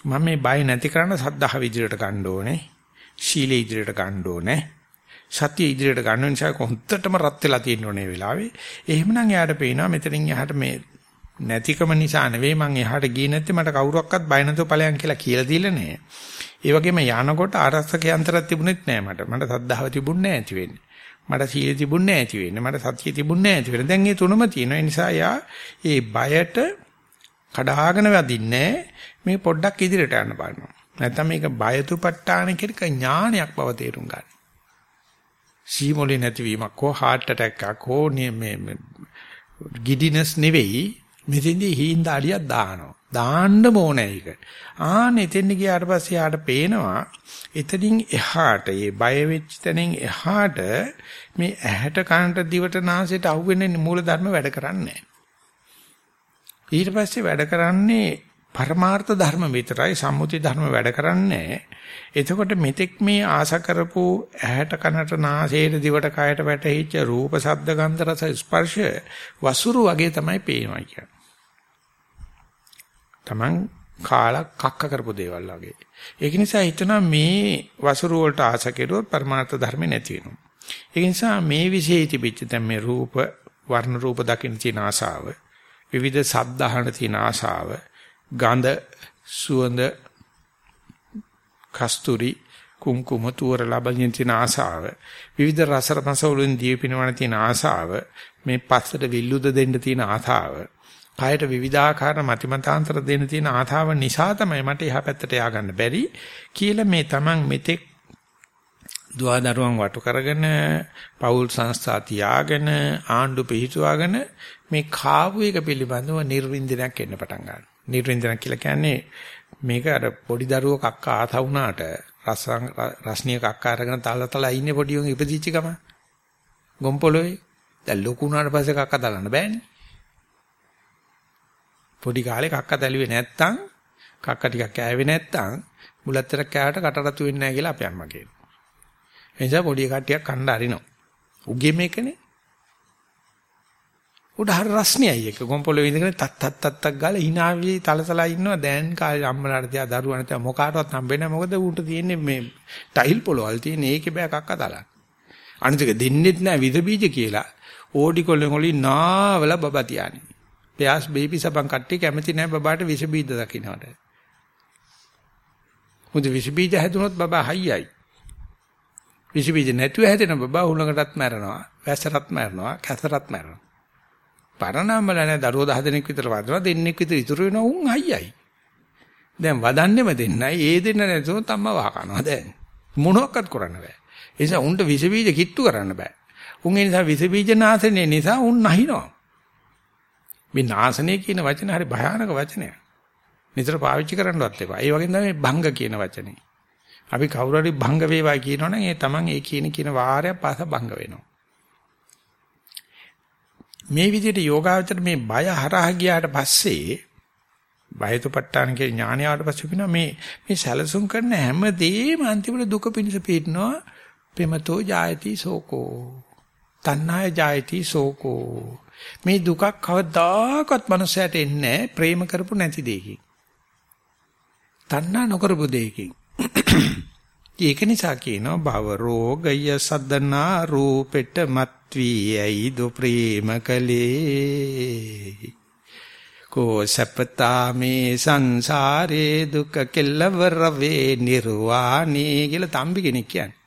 මම මේ බය නැති කරන්න සද්ධාව ඉදිරියට ගන්න ඕනේ ශීලයේ ඉදිරියට ගන්න ඕනේ සතිය ඉදිරියට ගන්න නිසා කොහොන්තටම රත් වෙලා තියෙන ඕනේ වෙලාවේ එහෙමනම් එයාට පේනවා මෙතනින් එහාට මේ නැතිකම නිසා නෙවෙයි මං එහාට ගියේ නැත්තේ මට කවුරක්වත් බය නැතුව ඵලයන් කියලා කියලා දීලා නෑ. ඒ වගේම යනකොට ආරස්සක යන්ත්‍රයක් තිබුණෙත් නෑ මට. මට සද්ධාව තිබුණේ නෑ ඇති වෙන්නේ. මට සීල තිබුණේ නෑ ඇති වෙන්නේ. මට සතිය තිබුණේ නෑ ඇති වෙන්නේ. දැන් මේ තුනම තියෙනවා. ඒ නිසා යා ඒ බයට කඩාගෙන වදින්නේ මේ පොඩ්ඩක් ඉදිරියට යන්න බලනවා. නැත්තම් මේක බයතුපට්ඨාන කියන ඥානයක් බව තේරුම් ගන්න. සීමොලේ නැතිවීමක් හෝ heart attack එකක් හෝ මේ ගිඩිනස් නෙවෙයි මෙතෙන්දී හීන්දාඩියක් දානවා. දාන්න ඕනේ ඒක. ආන එතෙන් ගියාට පස්සේ ආට පේනවා එතනින් එහාට මේ බය වෙච්ච තැනින් එහාට මේ ඇහැට කනට දිවට නාසයට අහුවෙන්නේ මූල ධර්ම වැඩ කරන්නේ ඊට පස්සේ වැඩ කරන්නේ පරමාර්ථ ධර්ම විතරයි සම්මුති ධර්ම වැඩ කරන්නේ එතකොට මෙතෙක් මේ ආස කරපු ඇහැට කනට නාසයට දිවට කයට වැටහිච්ච රූප ශබ්ද ගන්ධ රස ස්පර්ශ වසුරු වගේ තමයි පේනවා කියන්නේ. Taman කාලා කක්ක කරපු දේවල් වගේ. ඒක නිසා හිතනවා මේ වසුරු වලට ආස කෙරුවොත් පරමාර්ථ ධර්ම නැති වෙනවා. ඒ නිසා මේ විශේෂ තිබිච්ච දැන් මේ රූප වර්ණ රූප දකින්න තියෙන ආසාව විවිධ ශබ්ද අහන තියෙන ආසාව ගඳ සුවඳ කස්තුරි කුම්කුම තුවර ලබමින් තියෙන ආසාව විවිධ රස රස වලින් දීපිනවන තියෙන ආසාව මේ පස්සට විල්ලුද දෙන්න තියෙන ආසාව කයට විවිධාකාර මතිමතාන්තර දෙන්න තියෙන ආතාව නිසා තමයි මට එහා පැත්තට ය아가න්න බැරි කියලා මේ Taman මෙතෙක් දුවදරුවන් වටු කරගෙන පෞල් සංස්ථා තියාගෙන ආණ්ඩු පිහිටුවාගෙන මේ කාවු එක පිළිබඳව නිර්වින්දනයක් එන්න පටන් ගන්නවා. නිර්වින්දනක් කියලා කියන්නේ මේක අර පොඩි දරුවෝ කක්ක ආතා වුණාට රසං රස්නිය කක්ක අරගෙන තල තල ඉන්නේ පොඩි උන් ඉපදිච්ච ගම. ගොම්පොළොවේ දැන් ලොකු වුණාට පස්සේ කක්ක තලන්න බෑනේ. පොඩි කාලේ කක්ක තැලුවේ නැත්තම් කක්ක ටිකක් කෑවේ නැත්තම් බුලත්තර කෑවට කට රතු වෙන්නේ නැහැ කියලා අපේ අම්මා කියනවා. ඒ නිසා පොඩි කට්ටියක් කණ්ඩ අරිනවා. උගේ මේකනේ. උඩ හර රස්නියයි එක ගොම්පොළ විඳගෙන තත් තත් තත්ක් ගාලා hinaවි තලතලා ඉන්නවා. දැන් කාලේ අම්මලාට තියා දරුවන්ට තියා මොකාටවත් හම්බෙන්නේ නැහැ. මොකද ඌට තියෙන්නේ මේ ටයිල් පොළවල් තියෙන ඒකේ බෑ කක්ක තලන්න. අනිත් එක දෙන්නෙත් නැහැ. විද බීජ කියලා. ඕඩි කොල්ලෙන් වලින් නාවල බබා තියානේ පයාස් බේබි සබන් කට්ටිය කැමති නැහැ බබාට විස බීජ දකින්නට. මොකද විස බීජ හැදුනොත් බබා හයියයි. විස බීජ නැතුව හැදෙන බබා උලඟටත් මැරෙනවා, වැසරත් මැරෙනවා, කැසරත් මැරෙනවා. පරණම්බල නැහැ දරුවෝ 10 දෙනෙක් විතර වදනවා දෙන්නෙක් විතර ඉතුරු වෙනවා උන් හයියයි. දැන් වදන්නෙම දෙන්නයි ඒ දෙන්න නැතුව තම්ම වහ කනවා දැන්. මොනවත් කරන්න බෑ. ඒ නිසා උන්ට විස බීජ කිට්ටු කරන්න බෑ. උන් ඒ නිසා විස බීජ නාශනේ නිසා උන් නැහිනවා. මේ නාසනය කියන වචනේ හරි භයානක වචනයක්. නිතර පාවිච්චි කරන්නවත් එපා. ඒ වගේම තමයි භංග කියන වචනේ. අපි කවුරු හරි භංග වේවා කියනවනම් ඒ තමන් ඒ කියන කියන වාරයක් පාස භංග වෙනවා. මේ විදිහට යෝගාවචර මේ බය හරහා ගියාට පස්සේ බයතුපට්ඨාන කියන ඥානයට පස්සේ වෙනවා මේ මේ සැලසුම් කරන හැම දෙයක්ම අන්තිමට දුක පිණිස පිටනවා ප්‍රමතෝ ජායති සෝකෝ තණ්හාය ජායති සෝකෝ මේ දුකක් කවදාකවත් මනුස්සයට එන්නේ ප්‍රේම කරපු නැති දෙයකින්. තණ්හා නොකරපු දෙයකින්. ඒක නිසා කියනවා භව රෝගය සද්දනා රූපෙට මත්වී ඇයි දු ප්‍රේම කලේ කෝ සපතා මේ සංසාරේ දුක කෙලවර වේ නිර්වාණී කියලා තම්බි කෙනෙක් කියන්නේ.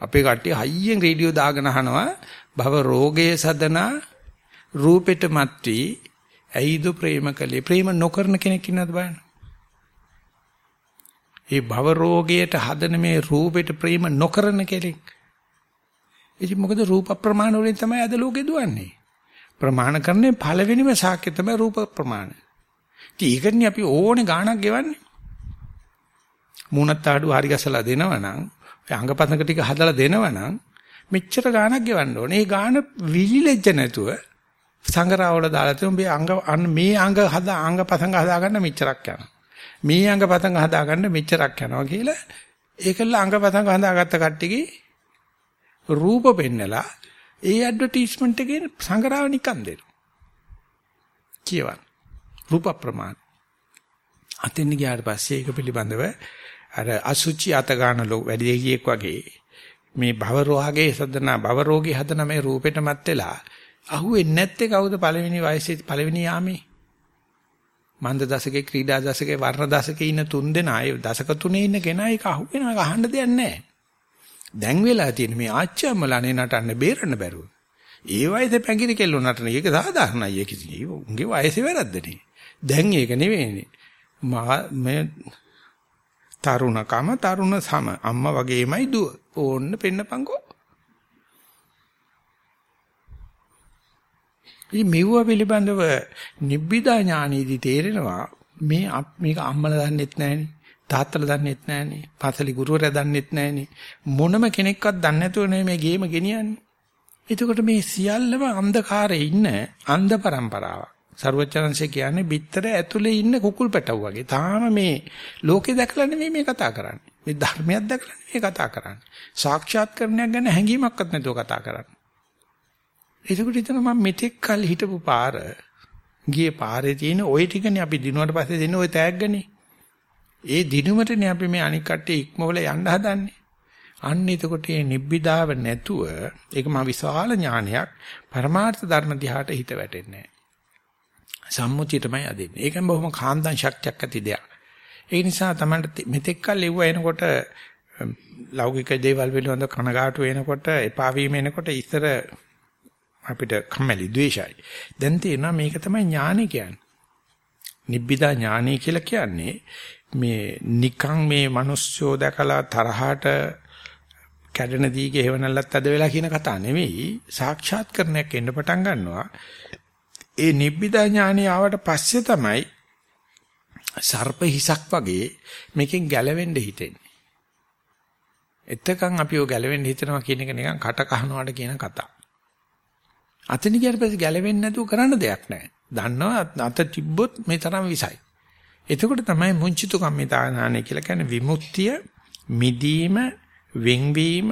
අපේ කට්ටිය හයියෙන් රේඩියෝ දාගෙන අහනවා භව රෝගයේ සදනා රූපෙට මත් වී ඇයිද ප්‍රේම කලේ ප්‍රේම නොකරන කෙනෙක් ඉන්නවද බලන්න. ඒ භව රෝගයට හදන මේ රූපෙට ප්‍රේම නොකරන කෙනෙක්. ඉතින් මොකද රූප ප්‍රමාණ වලින් තමයි අද ලෝකේ දුවන්නේ. ප්‍රමාණ කරන්නේ පළවෙනිම සාක්ෂ්‍ය තමයි රූප ප්‍රමාණ. ඉතින් ඒකනේ අපි ඕනේ ගාණක් ගෙවන්නේ. මූණත් ආඩු හරි ගසලා දෙනවනම් අංගපතක ටික හදලා දෙනවනම් මෙච්චර ගාණක් ගෙවන්න ඕනේ. ඒ ගාණ විලිලෙජ්ජ නැතුව සංගරාවල දාලා තියෙන මේ අංග මේ අංග හදා අංග පතංග හදාගන්න මෙච්චරක් යනවා. මේ අංග පතංග හදාගන්න මෙච්චරක් යනවා කියලා ඒකල අංග පතංග හදාගත්ත කට්ටියගේ රූප පෙන්නලා ඒ ඇඩ්වර්ටයිස්මන්ට් එකේ සංගරාව නිකන් දෙනවා. කියවන්න. රූප ප්‍රමාණ. අතෙන් ගියාට පස්සේ ඒක පිළිබඳව අර අසුචි අත ගන්න ලෝ වැඩි දෙකියෙක් වගේ මේ භව රෝගයේ සදන භව රෝගී හදන මේ රූපෙට මත් වෙලා අහුවෙන්නේ නැත්තේ කවුද පළවෙනි වයසේ පළවෙනි යාමේ මන්ද දශකේ ක්‍රීඩා දශකේ වර්ණ දශකේ ඉන්න තුන් දෙනා ඒ දශක තුනේ ඉන්න කෙනා ඒක අහුවෙනවා අහන්න දෙයක් නැහැ. දැන් වෙලා තියෙන මේ ආච්චියම්මලානේ නටන්න බේරන්න බැරුව. ඒ වයසේ පැංගිරි කෙල්ල නටන එක සාධාරණයි ඒක ඉතින්. උන්ගේ වයසේ වැරද්දනේ. දැන් ඒක නෙවෙයිනේ. මා මේ තරුණකම තරුණ සම අම්මා වගේමයි දුව. ඕන්න පෙන්නපන්කෝ. ඉතින් මෙවුව පිළිබඳව නිබ්බිදා ඥානීදි තේරෙනවා මේ මේක අම්මලා දන්නෙත් නැහෙනි තාත්තලා දන්නෙත් නැහෙනි පාසලි ගුරුවරයා දන්නෙත් නැහෙනි. මොනම කෙනෙක්වත් දන්නේ නැතුව මේ ගේම ගෙනියන්නේ. එතකොට මේ සියල්ලම අන්ධකාරයේ ඉන්න අන්ධ પરම්පරාවක් සර්වචනංශය කියන්නේ බිත්තර ඇතුලේ ඉන්න කුකුල් පැටව් වගේ. තාම මේ ලෝකේ දැකලා නෙමෙයි මේ කතා කරන්නේ. මේ ධර්මයක් දැකලා නෙමෙයි කතා කරන්නේ. සාක්ෂාත් කරණයක් ගැන හැඟීමක්වත් නැතුව කතා කරන්නේ. එතකොට හිතන මම මෙතෙක් කල් හිටපු පාර ගියේ පාරේ තියෙන ওই ටිකනේ අපි දිනුවට පස්සේ දෙන්නේ ওই තෑග්ගනේ. ඒ දිනුමටනේ අපි මේ අනික් කට්ටිය ඉක්මවල යන්න හදන්නේ. අන්න එතකොට මේ නිබ්බිදාව නැතුව ඒක මහ විශාල ඥානයක් පරමාර්ථ ධර්ම දිහාට හිත වැටෙන්නේ නැහැ. සම්මුතියටමයි අදින්නේ. ඒකෙන් බොහොම කාන්දන් ශක්තියක් ඇති දෙයක්. ඒ නිසා තමයි මෙතෙක් කල් එව්ව එනකොට ලෞකික දේවල් පිළිබඳ කනගාටු වෙනකොට එපා වීම එනකොට ඉතර අපිට කම්මැලි ද්වේෂයි. දැන් තේරෙනවා මේක තමයි ඥානෙ කියන්නේ. නිබ්බිදා ඥානෙ කියලා කියන්නේ මේ නිකං මේ මිනිස්සෝ දැකලා තරහට කැඩෙන දීගේ හේවණල්ලත් අද වෙලා කියන කතා නෙවෙයි සාක්ෂාත් කරණයක් එන්න පටන් ගන්නවා. ඒ නිබ්බිදා ඥානෙ ආවට පස්සේ තමයි සර්ප හිසක් වගේ මේකෙන් ගැලවෙන්න හිතෙන්නේ. එතකන් අපිව ගැලවෙන්න හිතනවා කියන එක නිකන් කට කහනවාට කියන කතාව. අතන ගියට පස්සේ ගැලවෙන්නේ නැතුව කරන්න දෙයක් නැහැ. දන්නවා අත තිබ්බොත් මේ තරම් විසයි. එතකොට තමයි මුංචිතු කම්මිතානානේ කියලා කියන්නේ විමුක්තිය, මිදීම, වෙන්වීම,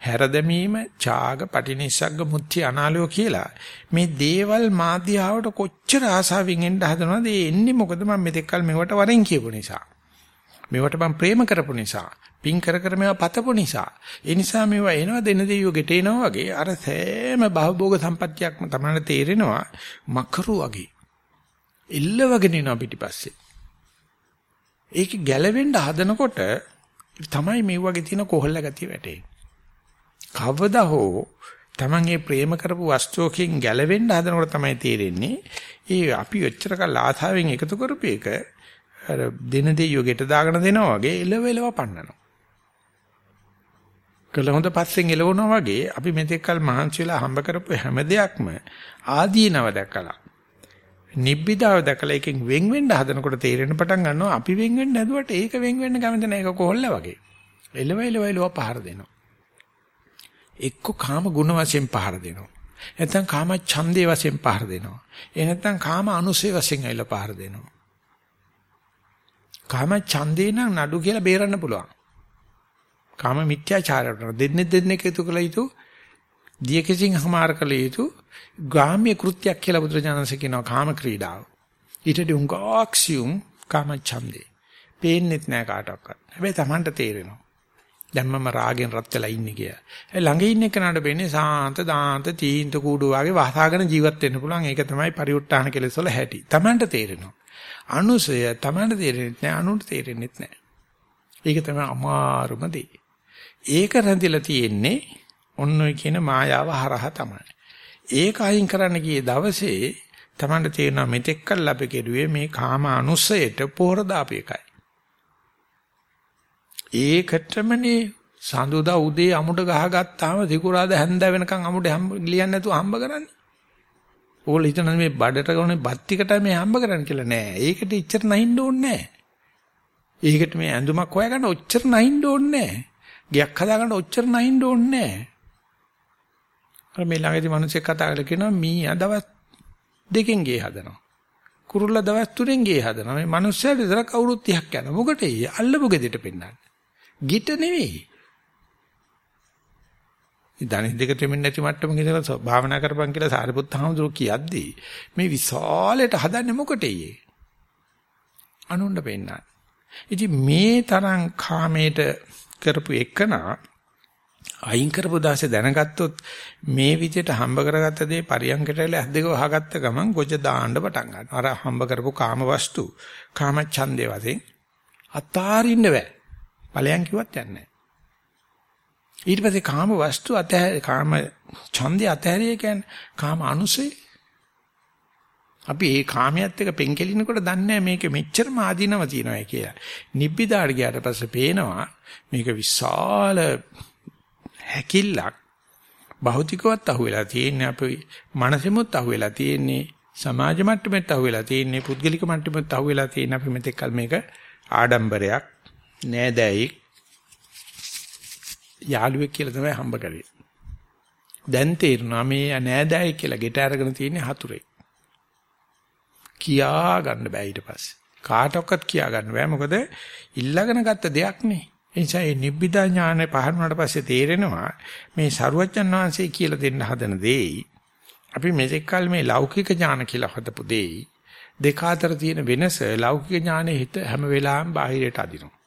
හැරදැමීම, ඡාග, පටිනිස්සග්ග, මුත්‍ති අනාලෝ කියලා. මේ දේවල් මාධ්‍යාවට කොච්චර ආසාවෙන් එන්න හදනවද? ඒ එන්නේ මොකද මම මෙතෙක්කල් මෙවට වරෙන් කියපු නිසා. මෙවට මම ප්‍රේම කරපු නිසා. පින් කර කර මේවා පතපු නිසා. ඒ නිසා මේවා එනවා දෙන දෙයියෝ ගෙට එනවා වගේ අර සෑම භවභෝග සම්පත්තියක්ම තමයි තේරෙනවා මකරු වගේ. ඉල්ල වගේ නිනවා පිටිපස්සේ. ඒක ගැලවෙන්න හදනකොට තමයි මේ වගේ තියෙන කොහොල්ල ගතිය වැටෙන්නේ. කවදා හෝ Taman ඒ ප්‍රේම කරපු වස්තුවකින් ගැලවෙන්න හදනකොට තමයි තේරෙන්නේ ඒ අපි ඔච්චර කල් ආථාවෙන් එකතු කරපු එක අර දින දෙයියෝ ගෙට දාගෙන දෙනවා වගේ එලව එලව පන්නනවා. කළ හොඳ පස්සෙන් එලවනවා වගේ අපි මෙතෙක් කල මහන්සි වෙලා හම්බ කරපු හැම දෙයක්ම ආදීනව දැකලා නිබ්බිදාව දැකලා එකෙන් වෙන් වෙන්න හදනකොට තේරෙන පටන් ගන්නවා අපි වෙන් වෙන්න හැදුවට ඒක වෙන් වෙන්න කැමති නැහැ ඒක කොහොල්ල වගේ. එලව එලව එලව පහර දෙනවා. එක්ක කාම ගුණ වශයෙන් පහර දෙනවා. නැත්නම් කාම ඡන්දේ වශයෙන් පහර දෙනවා. ඒ නැත්නම් කාම අනුසේ වශයෙන් ඇවිල්ලා පහර දෙනවා. කාම ඡන්දේ නම් නඩු කියලා බේරන්න පුළුවන් කාම මිත්‍යාචාරයට දෙන්නේ දෙන්නේ එකතු කළ යුතු දියකසින් හමාර කළ යුතු ගාම්‍ය කෘත්‍යයක් කියලා බුදුරජාණන්සේ කියනවා කාම ක්‍රීඩාව. ඊටදී උංගාක්සියුම් කාම ඡන්දේ. පේන්නෙත් නෑ කාටවත්. හැබැයි Tamanට තේරෙනවා. දැන් මම රාගෙන් රත් වෙලා ඉන්නේ කියලා. ඒ ළඟ ඉන්න කෙනාට වෙන්නේ සාන්ත දාන්ත තීන්ත කූඩු වගේ වහසාගෙන ජීවත් වෙන්න පුළුවන්. ඒක තමයි පරිඋත් ทาน කෙලෙස් වල හැටි. Tamanට තේරෙනවා. අනුසය Tamanට තේරෙන්නේ නැහැ අනුන්ට තේරෙන්නේ නැහැ. ඒක තමයි අමාරුම දේ. ඒක රැඳිලා තියෙන්නේ ඔන්න ඔය කියන මායාව හරහා තමයි. ඒක අයින් කරන්න ගිය දවසේ Tamanට තේරෙනවා මෙතෙක් කල් අපි කෙරුවේ මේ කාම අනුස්සයට පොහොර දාපු එකයි. ඒකටමනේ සඳුදා උදේ අමුඩ ගහගත්තාම දිකුරාද හැන්ද වෙනකන් අමුඩ හම්බ ලියන්නේ නැතුව හම්බ කරන්නේ. ඕගොල්ලෝ හිතන මේ බඩට ගොනේ බත් ටිකට මේ හම්බ කරන්න කියලා නෑ. ඒකට ඉච්චර නැහින්න ඕනේ නෑ. ඒකට මේ ඇඳුමක් හොයාගන්න ඔච්චර නැහින්න ඕනේ නෑ. ගයක් හදාගන්න ඔච්චර නැහින්න ඕනේ නැහැ. අර මේ ළඟදී මිනිස්සෙක් කතා කරලා කියනවා මීයා දවස් දෙකෙන් ගේ හදනවා. කුරුල්ලා දවස් තුනෙන් ගේ හදනවා. මේ මිනිස්සයාට විතරක් අවුරුදු 30ක් යනවා. මොකටද? අල්ලපු ගෙදෙට පෙන්නන්න. ගිට නෙවෙයි. ධනෙ දෙක තෙමින් නැති මට්ටමක ඉඳලා භාවනා කරපන් කියලා සාරිපුත්ත හාමුදුරුවෝ කියද්දී මේ විශාලයට හදන්නේ මොකටේ? අනුණ්ඩ පෙන්නන්න. ඉතින් මේ තරම් කාමයට කරපු එකනා අයින් කරපු දාසේ දැනගත්තොත් මේ විදිහට හම්බ කරගත්ත දේ පරියන්කට ඇල ඇස් දෙක වහගත්ත ගමන් ගොජ දාන්න පටන් ගන්නවා. අර හම්බ කරපු කාම වස්තු කාම ඡන්දේ වශයෙන් අතාරින්න බෑ. ඵලයන් කිව්වත් යන්නේ නැහැ. ඊට පස්සේ කාම වස්තු අතහැර කාම ඡන්දේ අතහැරිය කියන්නේ කාම අනුසේ අපි ඒ කාමයට එක පෙන්කෙලිනකොට දන්නේ මේක මෙච්චරම ආදීනව තියනවා කියලා. නිබ්බිදාට ගියාට පස්සේ පේනවා මේක විශාල හැකිල්ලක්. භෞතිකවත් අහුවෙලා තියෙන්නේ අපි මනසෙමුත් අහුවෙලා තියෙන්නේ සමාජ මට්ටමෙත් අහුවෙලා තියෙන්නේ පුද්ගලික මට්ටමෙත් අහුවෙලා තියෙන අපි මෙතෙක් කල මේක ආඩම්බරයක් නෑදෑයෙක් යාළුවෙක් කියලා තමයි හම්බ කරේ. දැන් තේරුණා මේ නෑදෑයෙක් කියලා ගෙට අරගෙන තියෙන්නේ හතුරෙක්. කියා ගන්න බෑ ඊට පස්සේ. කාටවත් කියා ගන්න බෑ මොකද ඉල්ලගෙන ගත්ත දෙයක් නේ. ඒ නිසා මේ නිබ්බිදා ඥානය පහළ වුණාට පස්සේ තේරෙනවා මේ සරුවච්චන් වහන්සේ කියලා දෙන්න හදන දෙයි අපි මෙතෙක් කල මේ ලෞකික ඥාන කියලා හදපු දෙයි දෙක අතර තියෙන වෙනස ලෞකික ඥානයේ හිත හැම වෙලාවෙම බාහිරයට අදිනවා.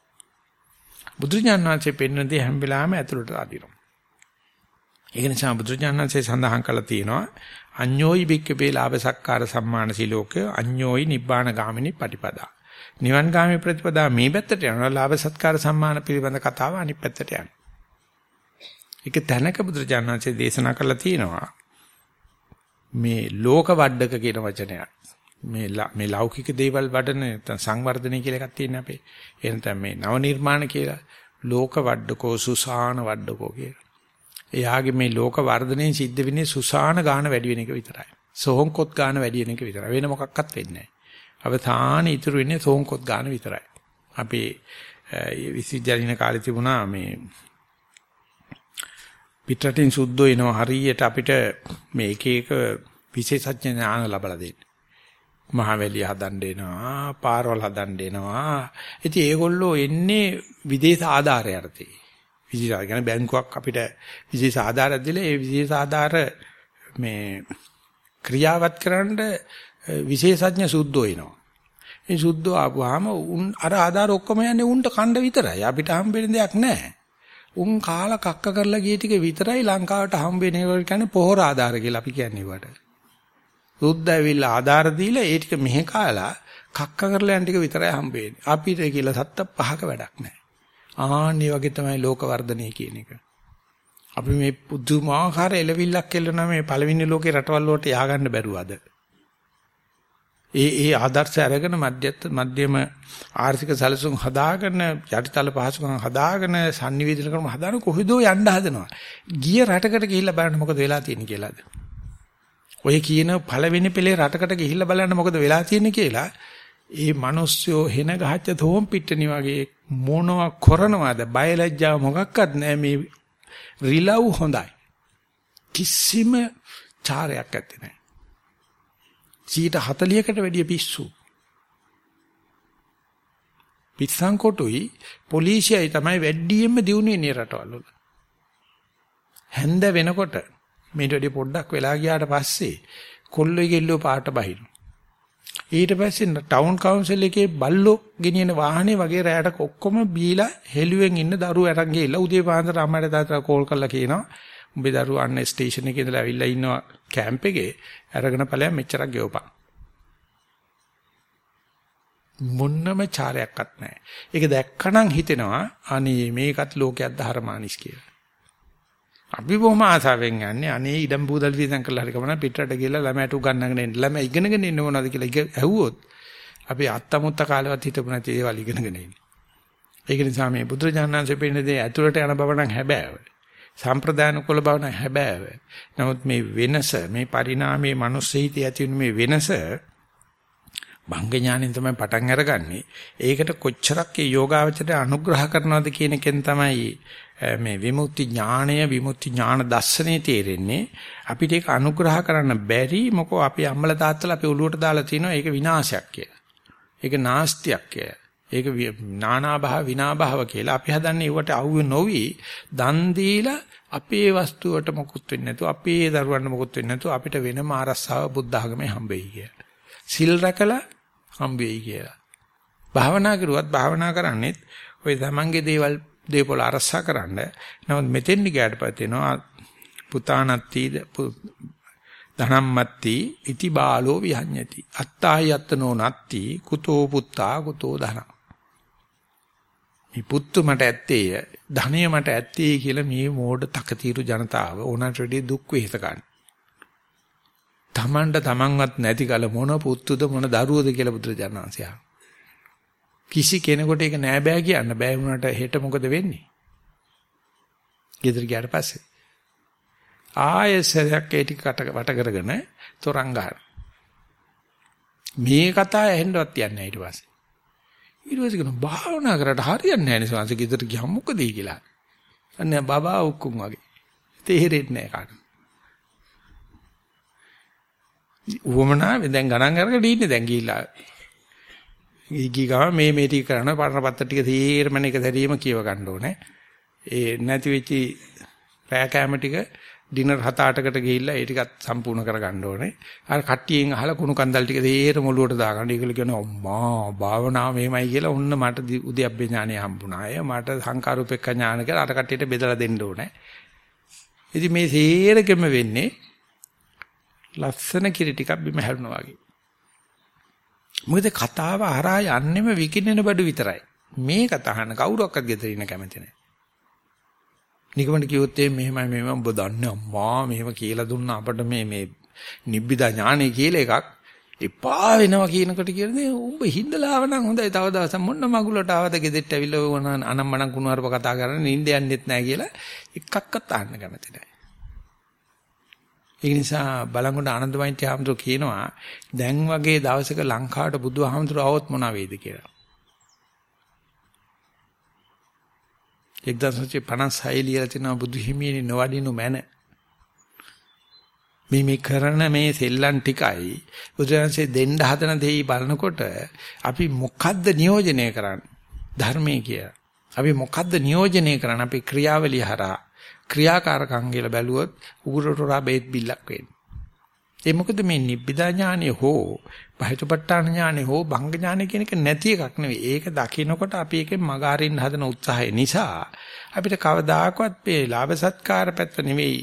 බුදුරජාණන් වහන්සේ පෙන්වන දේ හැම වෙලාවෙම ඇතුළට අදිනවා. ඒක නිසා බුදුරජාණන් වහන්සේ සඳහන් කළා තියෙනවා අඤ්ඤෝයි බික්කපේ ලාභ සක්කාර සම්මාන සිලෝක අඤ්ඤෝයි නිබ්බාන ගාමිනී පටිපදා. නිවන් ගාමී ප්‍රතිපදා මේ පැත්තට යනවා ලාභ සත්කාර සම්මාන පිළිබඳ කතාව අනිත් පැත්තට යනවා. ඒක තැනක බුදුරජාණන්සේ දේශනා කළා තියෙනවා. මේ ලෝක වඩක කියන වචනයක්. මේ මේ ලෞකික දේවල් වඩන නැත්නම් සංවර්ධනය කියලා එකක් තියෙන අපේ. එහෙනම් මේ නව නිර්මාණ කියලා ලෝක වඩකෝ සුසාන වඩකෝ කියලා. එයාගේ මේ ලෝක වර්ධනයෙන් සිද්ධ වෙන්නේ සුසාන ගාන වැඩි වෙන එක විතරයි. සෝහොන්කොත් ගාන වැඩි වෙන එක විතරයි. වෙන මොකක්වත් වෙන්නේ නැහැ. අවධානය ඉතුරු වෙන්නේ සෝන්කොත් ගන්න විතරයි. අපි විශ්වවිද්‍යාලින කාලේ තිබුණා මේ පිටරටින් සුද්ධෝ එනවා හරියට අපිට මේ එක එක විශේෂඥ ඥාන ලබලා දෙන්න. මහවැලිය හදන්න එනවා, පාරවල් හදන්න එනවා. ඉතින් ඒගොල්ලෝ එන්නේ විදේශ ආධාරය අර්ථේ. විදේශ කියන්නේ බැංකුවක් අපිට විදේශ ආධාරයක් දීලා ඒ විදේශ ආධාර මේ ක්‍රියාවත් කරන්න විශේෂඥ සුද්ධෝ එනවා. මේ සුද්ධෝ ආපුවාම උන් අර ආධාර ඔක්කොම යන්නේ උන්ට කණ්ඩ විතරයි. අපිට හම්බෙන්න දෙයක් නැහැ. උන් කාලා කක්ක කරලා ගිය ටික විතරයි ලංකාවට හම්බෙන ඒවා කියන්නේ පොහොර ආධාර කියලා අපි කියන්නේ වට. සුද්ධ ඇවිල්ලා ආධාර දීලා ඒ ටික මෙහෙ කාලා කක්ක කරලා යන ටික විතරයි හම්බෙන්නේ. අපිට කියලා සත්ත පහක වැඩක් නැහැ. ආන්නේ වගේ තමයි ලෝක වර්ධනය කියන එක. අපි මේ පුදුමාකාර එලවිල්ලක් කෙල්ලනවා මේ පළවෙනි ලෝකේ රටවල් වලට ය아가න්න බැරුව අද. ඒ ඒ ආදර්ශ අරගෙන මධ්‍යත් මධ්‍යම ආර්ථික සැලසුම් හදාගෙන යටිතල පහසුකම් හදාගෙන sannivedana ක්‍රම හදාන කොහෙදෝ යන්න හදනවා. ගිය රටකට ගිහිල්ලා බලන්න මොකද වෙලා තියෙන්නේ කියලාද? ඔය කියන පළවෙනි පෙළේ රටකට ගිහිල්ලා බලන්න මොකද වෙලා තියෙන්නේ කියලා ඒ මිනිස්සුયો හෙන ගහච්ච තෝම් පිටණි වගේ මොනවා කරනවද බයලජ්ජාව මොකක්වත් නැහැ මේ රිලව් හොඳයි. කිසිම චාරයක් ඇත්තේ නැහැ. 140කට වැඩිය පිස්සු. පිස්සන් කොටුයි පොලිසියයි තමයි වැඩියෙන්ම දිනුනේ නේ රටවල් වල. හැන්ද වෙනකොට මේට වැඩි පොඩ්ඩක් වෙලා ගියාට පස්සේ කොල්ලෝ ගෙල්ලෝ පාට බහිනු. ඊට පස්සේ ටවුන් කවුන්සිල් එකේ බල්ලෝ ගෙනියන වාහනේ වගේ රැයට ඔක්කොම බීලා හෙළුවෙන් ඉන්න දරුවෝ අරන් ගිහලා උදේ පාන්දර අම්මට තාත්තට කෝල් කරලා කියනවා උඹේ දරුවා අන්න ස්ටේෂන් එකේ ඉඳලා ඇවිල්ලා ඉන්නවා කැම්ප් එකේ අරගෙන ඵලයන් මෙච්චරක් ගෙවපන්. මොන්නම චාරයක්වත් නැහැ. ඒක දැක්කනම් හිතෙනවා අනේ මේකත් ලෝකයක් ධර්මානිස් කියලා. අපි බොහොම ආසාවෙන් යන්නේ අනේ ඉඩම් බූදල් වීදම් කරලා හරි කමන පිටරට ගිහලා ළමයට උගන්නගෙන එන්න. ළමයි ඉගෙනගෙන ඉන්න මොනවද කියලා ඇහුවොත් අපි අත්තමුත්ත කාලෙවත් හිතපු නැති ඒවල් ඉගෙනගෙන ඉන්නේ. ඒක නිසා මේ බුදුරජාණන්සේ පෙන්නන දේ ඇතුළට යන බව නම් හැබෑව. සම්ප්‍රදාන කුල බව නැහැ හැබෑව. නමුත් මේ වෙනස මේ පරිණාමයේ මනුස්ස හිතේ ඇති වෙන මේ වෙනස භංග ඥාණයෙන් තමයි පටන් අරගන්නේ. ඒකට කොච්චරක් ඒ යෝගාවචරයට අනුග්‍රහ කරනවද කියන එකෙන් තමයි මේ විමුක්ති ඥාණය විමුක්ති ඥාන දර්ශනේ තේරෙන්නේ. අපිට ඒක අනුග්‍රහ කරන්න බැරි මොකෝ අපි අම්මලා තාත්තලා අපි ඔලුවට දාලා තිනවා ඒක විනාශයක් කියලා. ඒක නාස්තියක් කියලා. ඒක නානා භාව විනා භාව කියලා අපි හදන්නේ ඒවට අහු නොවි දන් දීලා අපේ වස්තුවට මොකුත් වෙන්නේ නැතුව අපේ දරුවන්ට මොකුත් වෙන්නේ නැතුව අපිට වෙනම ආරස්සාව බුද්ධ ආගමේ හම්බෙයි කියලා. සිල් රැකලා හම්බෙයි කියලා. භාවනා කරුවත් භාවනා කරන්නේත් ওই තමන්ගේ දේවල් දේපොළ අරස්සා කරන්න. නමුත් මෙතෙන්දි ගියාට පස්සේ එනවා පුතානත්ති ධනම්මත්ති ඉති බාලෝ විහඤ්ඤති. අත්තාහි යත්නෝ නත්ති කුතෝ පුත්තා කුතෝ ධන. මේ පුත්තු මට ඇත්තේය ධනය මට ඇත්තේ කියලා මේ මෝඩ තකතිරු ජනතාව ඕනට වැඩි දුක් වෙහෙස ගන්න. තමන්ට තමන්වත් නැති කල මොන පුත්තුද මොන දරුවද කියලා බුදුරජාණන්සයා. කිසි කෙනෙකුට ඒක නෑ බෑ කියන්න බෑ වුණාට හෙට මොකද වෙන්නේ? ගෙදර ගියාට පස්සේ ආයෙසරයක් ඒ ටික වට කරගෙන තොරන් ගන්න. මේ කතාව ඇහෙන්නවත් යන්නේ ඊට පස්සේ. ඊට පස්සේ කියන භාවනා කරලා හරියන්නේ නැහැ නේ සංස ගෙදර ගියම මොකද කියලා. අනේ බබා උක්කුම් වගේ. තේරෙන්නේ නැහැ කාට. උවමනා දැන් ගණන් අරගෙන ඉන්නේ දැන් ගිහිල්ලා. ගිහි ගම මේ මේ ටික කරන පරණ පත්ත ටික තීරමන එක දැරීම කියව ගන්න ඕනේ. ඒ නැති වෙච්චි රෑ කැම ටික ඩිනර් 7-8කට ගිහිල්ලා ඒ ටිකත් සම්පූර්ණ කරගන්න ඕනේ. අර කට්ටියෙන් අහලා කුණු කන්දල් ටික තීරම ඔලුවට දාගන්න. ඒකල කියනවා අම්මා භාවනාව මෙහෙමයි කියලා ඔන්න මට උද්‍යප්පේ ඥානය හම්බුණා. අය මට සංකාරූපෙක්ක ඥාන කියලා අර කට්ටියට බෙදලා දෙන්න ඕනේ. ඉතින් මේ සේරකෙම වෙන්නේ ලස්සන කිරි ටිකක් බිම හැරුණා වගේ. මොකද කතාව හරහා යන්නෙම විකිනෙන බඩු විතරයි. මේ කතාහන කවුරක්වත් ගෙදර ඉන්න කැමති නැහැ. නිකමට කිව්වොත් මෙහෙමයි මෙහෙම ඔබ දන්නේ අම්මා මෙහෙම කියලා දුන්නා අපිට මේ මේ නිබ්බිදා ඥානෙ කියලා එකක් එපා වෙනවා කියනකොට කියන්නේ උඹ හිඳලාව නම් හොඳයි තව දවසක් මොන්න මගුලට ආවද ගෙදෙට්ට ඇවිල්ලා ඕන අනම්මනම් කුණුවarp කතා කරන්න නිින්ද යන්නෙත් නැහැ කියලා එකක්වත් අහන්න කැමති නැහැ. ඒ නිසා බලංගොඩ ආනන්දමයින්ති හාමුදුරුවෝ කියනවා දැන් වගේ දවසක ලංකාවට බුදුහාමුදුරුවෝ આવොත් මොනවා වෙයිද කියලා. 1956 ලියලා තිනවා බුදු හිමියනි නොවඩිනු මැන. මේ මේ කරන මේ සෙල්ලම් ටිකයි බුදුරජාන්සේ දෙන්න හදන දෙයි බලනකොට අපි මොකද්ද නියෝජනය කරන්නේ ධර්මයේ කියලා. අපි මොකද්ද නියෝජනය කරන්නේ අපි ක්‍රියාවලිය හරහා ක්‍රියාකාරකම් කියලා බැලුවොත් උගුරට බේත් බිල්ලක් වෙන්නේ. ඒ මොකද මේ නිබ්බිදා ඥානෙ හෝ බහිතපට්ඨාන ඥානෙ හෝ භංග ඥානෙ කියන එක නැති එකක් නෙවෙයි. ඒක දකිනකොට අපි එකෙන් මග අරින්න හදන උත්සාහය නිසා අපිට කවදාකවත් මේ ලාභ සත්කාර පැත්ත නෙවෙයි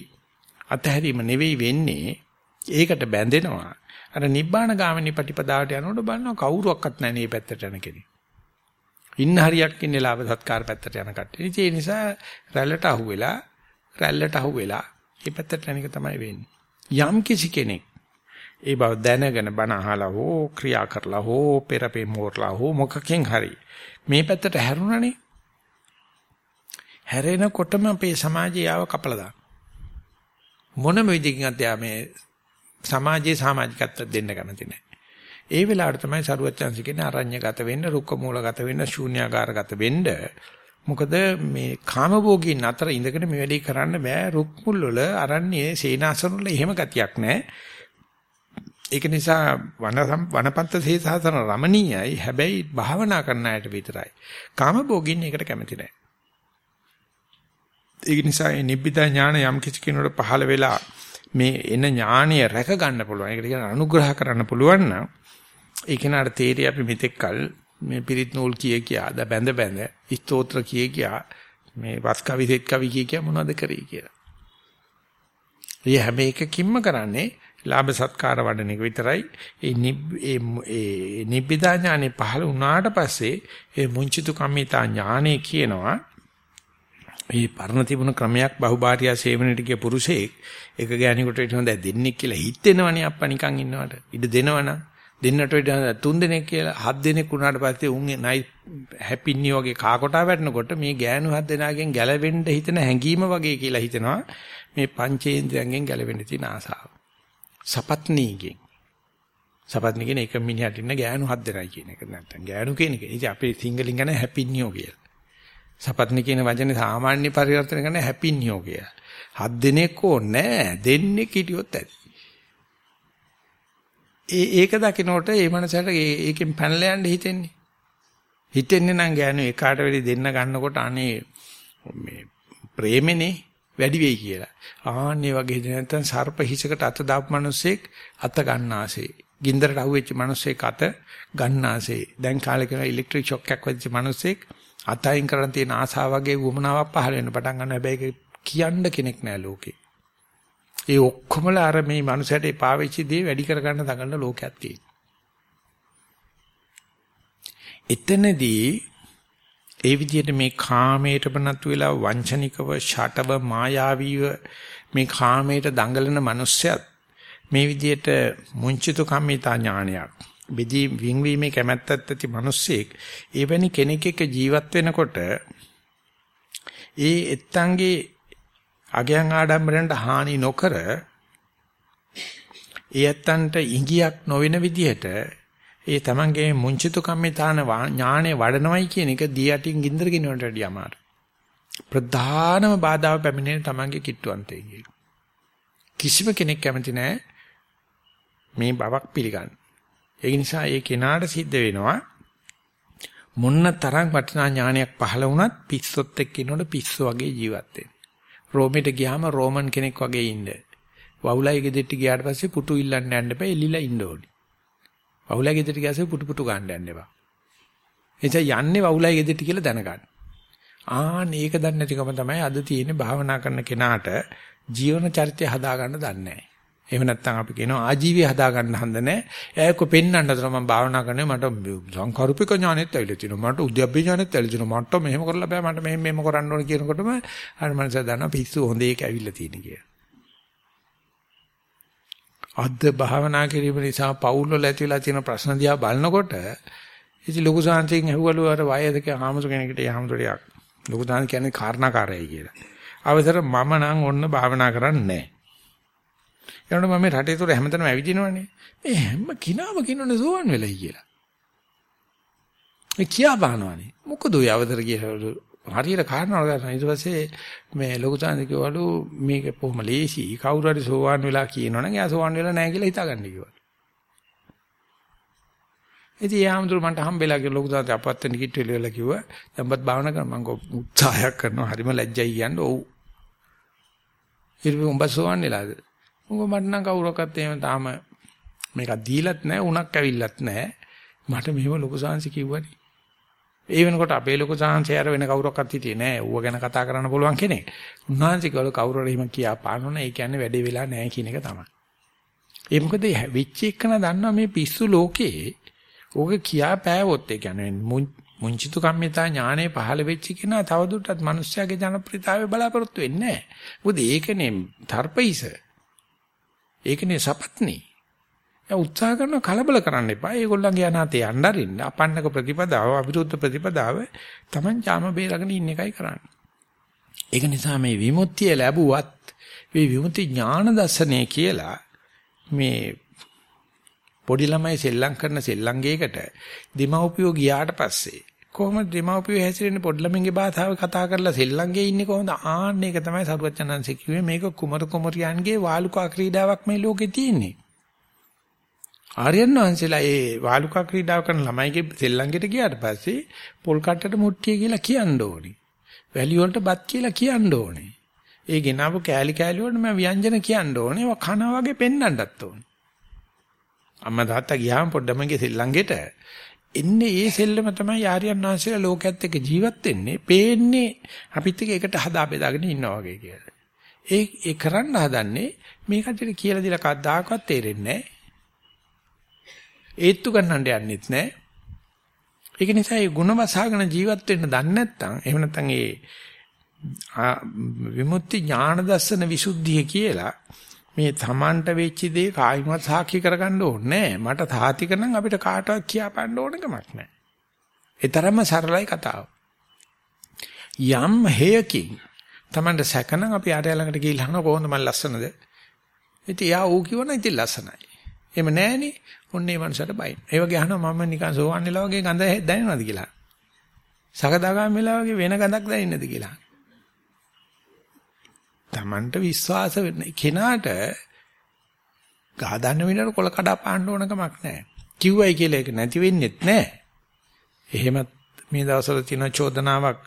අතහැරීම නෙවෙයි වෙන්නේ. ඒකට බැඳෙනවා. අර නිබ්බාන ගාමිනී ප්‍රතිපදාවට යනකොට බලනවා කවුරුවක්වත් නැහැ මේ පැත්තට යන කෙනෙක්. ඉන්න හරියක් ඉන්නේ ලාභ සත්කාර පැත්තට යන කට්ටිය. ඒ නිසා රැල්ලට අහුවෙලා රැල්ලට අහුවෙලා මේ පැත්තට යන එක තමයි වෙන්නේ. යම් කිසි කෙනෙක් ඒ බව දැනගෙන බණ අහලා හෝ ක්‍රියා කරලා හෝ පෙරපේ මෝරලා හෝ මොකකින් හරි මේ පැත්තට හැරුණනේ හැරෙනකොටම අපේ සමාජය ආව කපලා දාන මොනම විදිහකින්වත් යා මේ සමාජයේ සමාජිකත්වයක් දෙන්න කැමති නැහැ. ඒ වෙලාවට තමයි සරුවච්චන්සි කියන්නේ අරඤ්‍යගත වෙන්න, රුක්ක මූලගත වෙන්න, ශූන්‍යාකාරගත වෙන්න. මොකද මේ කාමභෝගීන් අතර ඉඳගෙන මේ වැඩේ කරන්න බෑ. රුක් මුල් වල අරණ්‍යයේ සේනාසන වල එහෙම ගතියක් නැහැ. ඒක නිසා වන වනපන්ත සේසහසන රමණීයයි හැබැයි භාවනා කරන අයට විතරයි. කාමභෝගින් ඒකට කැමති නැහැ. ඒක නිසා මේ නිබ්බිදා ඥාන යම් කිසි කෙනෙකුට පහළ වෙලා මේ එන ඥානය රැක ගන්න පුළුවන්. ඒකට කියන අනුග්‍රහ කරන්න පුළුවන් නම් ඒ කෙනාට තේරි අපි මෙතෙක්කල් මේ පිරිත් නූල් කිය කියා ද බැඳ බැඳ ස්තෝත්‍ර කිය කියා මේ වත් කවි සෙත් කවි කිය කියා මොනවද කරේ කියලා. ඒ හැම එකකින්ම කරන්නේ ලාභ සත්කාර වඩන එක විතරයි. ඒ ඒ නිබ්බිදා ඥානෙ පහළ වුණාට පස්සේ ඒ මුංචිතු කම්මිතා ඥානෙ කියනවා. මේ පරණ තිබුණ ක්‍රමයක් බහුභාර්යා සේවනයේ ගිය පුරුෂයෙක් එක ගෑණියෙකුට හිටවඳ දෙන්නෙක් කියලා හිතෙනවනේ අප්පා නිකන් ඉන්නවට. ඉඩ දෙනවනම්. දෙන්නට වඩා තුන් දෙනෙක් කියලා හත් දෙනෙක් වුණාට පස්සේ උන් නයි හැපින්නි වගේ කාකොටා වැටෙනකොට මේ ගෑනු හත් දෙනාගෙන් ගැලවෙන්න හිතන හැඟීම වගේ කියලා හිතනවා මේ පංචේන්ද්‍රයන්ගෙන් ගැලවෙන්න තියෙන ආසාව. සපත්නීගෙන්. සපත්නී කියන එක මිනිහට ඉන්න ගෑනු හත් දෙනයි කියන එක නැත්තම් ගෑනු කියන එක. ඉතින් අපේ සිංහලෙන් ගන්න හැපින්නියෝ කියලා. සපත්නී කියන වචනේ සාමාන්‍ය පරිවර්තන කරන හැපින්නියෝ කියලා. හත් දෙනෙක් ඕනේ නෑ දෙන්නේ හිටියොත් ඇති. ඒ ඒක දකිනකොට ඒ මනසට ඒකෙන් පැනලා යන්න හිතෙන්නේ. හිතෙන්නේ නම් ගෑනු එකාට වෙලි දෙන්න ගන්නකොට අනේ මේ ප්‍රේමනේ වැඩි වෙයි කියලා. ආන්නේ වගේ දෙ නැත්නම් සර්ප හිසකට අත දාපු මිනිස්සෙක් අත ගන්නාසේ. ගින්දරට අහුවෙච්ච මිනිස්සෙක් අත ගන්නාසේ. දැන් කාලේ කරන ඉලෙක්ට්‍රික් ෂොක් එකක් වෙච්ච මිනිස්සෙක් අතයින් කරන් තියෙන ආසාව වගේ වුමනාවක් පහළ වෙන්න පටන් ගන්නවා. හැබැයි කියන්න කෙනෙක් නැහැ ලෝකේ. ඒ ඔක්කොමලා අර මේ මනුස්සයට එපා වෙච්ච දේ වැඩි කරගන්න දඟලන ලෝකයක් තියෙනවා. එතනදී ඒ විදිහට මේ කාමයටම නතු වෙලා වංචනිකව ෂටව මායාවීව මේ කාමයට දඟලන මිනිස්සයත් මේ විදිහට මුංචිත කම්මිතා ඥානයක් බෙදී වින්වීමේ කැමැත්තත් ඇති මිනිස්සෙක් එවැනි කෙනෙක් එක්ක ජීවත් වෙනකොට ඒ එත්තන්ගේ අගයන් ආඩම්බරෙන්ට හානි නොකර ඒ ඇත්තන්ට ඉඟියක් නොවන විදිහට ඒ තමන්ගේ මුංචිතු කම්මිතාන ඥානෙ වඩනවයි කියන එක දී යටින් ගින්දර කිනවට වැඩිය අමාරු. ප්‍රධානම බාධාව පැමිණෙන තමන්ගේ කිට්ටුවන්තේ කියන. කිසිම කෙනෙක් කැමති නැහැ මේ බවක් පිළිගන්න. ඒ නිසා ඒ කෙනාට සිද්ධ වෙනවා මොන්න තරම් වටිනා ඥානයක් පහළ වුණත් පිස්සොත් එක්ක ඉන්නකොට පිස්සු වගේ ජීවත් වෙන්න. රෝමෙට ගියාම රෝමන් කෙනෙක් වගේ ඉන්න. වවුලයි ගෙදෙට්ට ගියාට පස්සේ පුටු ඉල්ලන්න යන්න එපා එලිලා ඉන්න ඕනේ. වවුලයි ගෙදෙට්ට ගියාසේ පුටු පුටු ගන්න යන්න එපා. එතන යන්නේ වවුලයි ගෙදෙට්ට කියලා දැනගන්න. ආන්න ඒක දන්නේ නැතිකම තමයි අද තියෙන්නේ භාවනා කරන කෙනාට ජීවන චරිතය හදාගන්න දන්නේ නැහැ. එහෙම නැත්නම් අපි කියනවා ආජීවය හදාගන්න හඳ නැහැ. ඒක පෙන්වන්න තර මම භාවනා කරන්නේ මට සංකරුපික ඥානෙත් ඇවිල්ලා තියෙනවා. මට උද්‍යප්පේ ඥානෙත් ඇවිල්ලා තියෙනවා. මට මෙහෙම කරලා බෑ මට මෙහෙම මෙහෙම කරන්න ඕන කියනකොටම අර මනස දන්නවා පිස්සු හොඳ එක ඇවිල්ලා තියෙන කියලා. අද භාවනා කිරීම නිසා පෞල් වල ඇතිලා තියෙන ප්‍රශ්න දිහා බලනකොට ඉතින් ලොකු සාන්තියෙන් ඇහුවලු අර වයසක හාමුදුර කෙනෙක්ට යහමුදුරයක් ලොකු සාන්ති කියන්නේ කාරණාකාරයයි කියලා. අවසර මම නම් ඔන්න භාවනා කරන්නේ නැහැ. එනකොට මම මේ රටේ තුර හැමතැනම ඇවිදිනවනේ. මේ හැම කිනාම කිනෝනේ සෝවන් වෙලයි කියලා. ඒ කියා බානවනේ. මොකද ඔය අවතර කියලා හරියට කාරණා ගන්න. ඊට පස්සේ මේ ලොකු තාන්ති කිව්වලු මේක කොහොම ලේසි. කවුරු හරි සෝවන් වෙලා කියනවනම් එයා සෝවන් වෙලා නැහැ කියලා හිතාගන්න කිව්වා. ඉතින් යාමතුරු මන්ට හම්බෙලා කියලා ලොකු තාත්තා අපත් වෙන කිට්ටු වෙලා කිව්වා. දැන්පත් භාවනා කරන මම උත්සාහයක් කරනවා. හරිම ලැජ්ජයි කියන්නේ. ඔව්. ඊට පස්සේ උඹ සෝවන් වෙලාද? උඹ මට නම් කවුරක්වත් එහෙම තාම මේක දීලත් නැහැ උණක් ඇවිල්ලත් නැහැ. මට මෙහෙම ලොකු සාංශි කිව්වනේ. ඒ වෙනකොට අපේ ලොකු සාංශය අර වෙන කවුරක්වත් හිටියේ නැහැ. ඌව ගැන කතා කරන්න පුළුවන් කෙනෙක්. උන්වහන්සේ කවුරු කවුරු හරි එහෙම කියා පානොන ඒ කියන්නේ වැඩේ වෙලා නැහැ කියන එක තමයි. ඒ මොකද වෙච්ච එකන දන්නවා මේ පිස්සු ලෝකේ ඕක කියා පෑවොත් ඒ කියන්නේ මුංචිතු කම්මිතා ඥානෙ පහළ වෙච්ච කෙනා තවදුරටත් මිනිස්යාගේ ජනප්‍රියතාවය බලාපොරොත්තු වෙන්නේ නැහැ. මොකද ඒකනේ තර්පයිස ඒකනේ සපත්නේ. ඒ උත්සාහ කරන කලබල කරන්න එපා. ඒගොල්ලන්ගේ අනාතේ යන්න අරින්න. අපන්නක ප්‍රතිපදාව, අවිරුද්ධ ප්‍රතිපදාව Taman ජාම බේරගෙන ඉන්න එකයි කරන්නේ. ඒක නිසා මේ විමුක්තිය ලැබුවත් මේ විමුක්ති ඥාන දර්ශනය කියලා මේ පොඩි ළමයි සෙල්ලම් කරන සෙල්ලංගයකට දෙමව්පියෝ ගියාට පස්සේ කොහොමද දෙමව්පියෝ හැසිරෙන්නේ පොඩි ළමයින්ගේ භාෂාව කතා කරලා සෙල්ලංගේ ඉන්නේ කොහොමද? ආන්න ඒක තමයි සරුවචනන්සේ කිව්වේ. මේක කුමරු කුමරියන්ගේ වාලුකා ක්‍රීඩාවක් මේ ලෝකේ තියෙන්නේ. ආර්යයන් වහන්සේලා ඒ වාලුකා ක්‍රීඩාව කරන ළමයිගේ සෙල්ලංගෙට ගියාට පස්සේ පොල් කට්ටට මුට්ටිය කියලා කියන්න ඕනේ. වැලි වලට බත් කියලා කියන්න ඕනේ. ඒ ගෙනාවු කෑලි කෑලි වලට මම ව්‍යංජන කියන්න ඕනේ. ඒවා කන වගේ පෙන්වන්නත් ඕනේ. අම්මා තාත්තා ගියාම පොඩ්ඩමගේ සෙල්ලංගෙට එන්නේ ඒ සෙල්ලම තමයි ආර්යයන් වහන්සේලා ලෝකයේත් එක්ක ජීවත් වෙන්නේ. පේන්නේ අපිත් එක්ක එකට හදා බෙදාගෙන ඉන්නවා වගේ කියලා. ඒ ඒ කරන්න හදන්නේ මේ කටට කියලා දීලා කවදාකවත් තේරෙන්නේ නැහැ. ඒත්තු ගන්නන්න යන්නෙත් නැහැ. ඒක නිසා මේ ಗುಣ වසහාගෙන ජීවත් වෙන්න දන්නේ නැත්නම් එහෙම නැත්නම් ඒ විමුක්ති ඥාන දර්ශන විසුද්ධිය කියලා මේ තමන්ට වෙච්ච දේ කායිමත් සාක්ෂි කරගන්න ඕනේ මට තාතික නම් අපිට කාටවත් කියාපන්න ඕන කමක් නැහැ. ඒ තරම්ම සරලයි කතාව. යම් හේයකින් තමන්ට සැකනම් අපි ආරය ළඟට ගිහිල්ලා අහන කොහොමද මම ලස්සනද? ඉතින් යා ඌ කිව්වනම් ඉතින් ලස්සනයි. එහෙම නැහනේ. ඔන්නේ මේ මනුස්සයට බයින්. ඒ වගේ අහනවා මම නිකන් සෝවන් වෙලා වගේ ගඳ දැනෙනවද කියලා. සකදාගාම වෙලා වගේ වෙන ගඳක් දැනෙන්නේද කියලා. Tamanට විශ්වාස වෙන කෙනාට ගහදන්න වෙනකොට කොල කඩා පාන්න ඕනකමක් නැහැ. කිව්වයි කියලා ඒක නැති වෙන්නේත් නැහැ. එහෙමත් මේ දවස්වල තියෙන චෝදනාවක්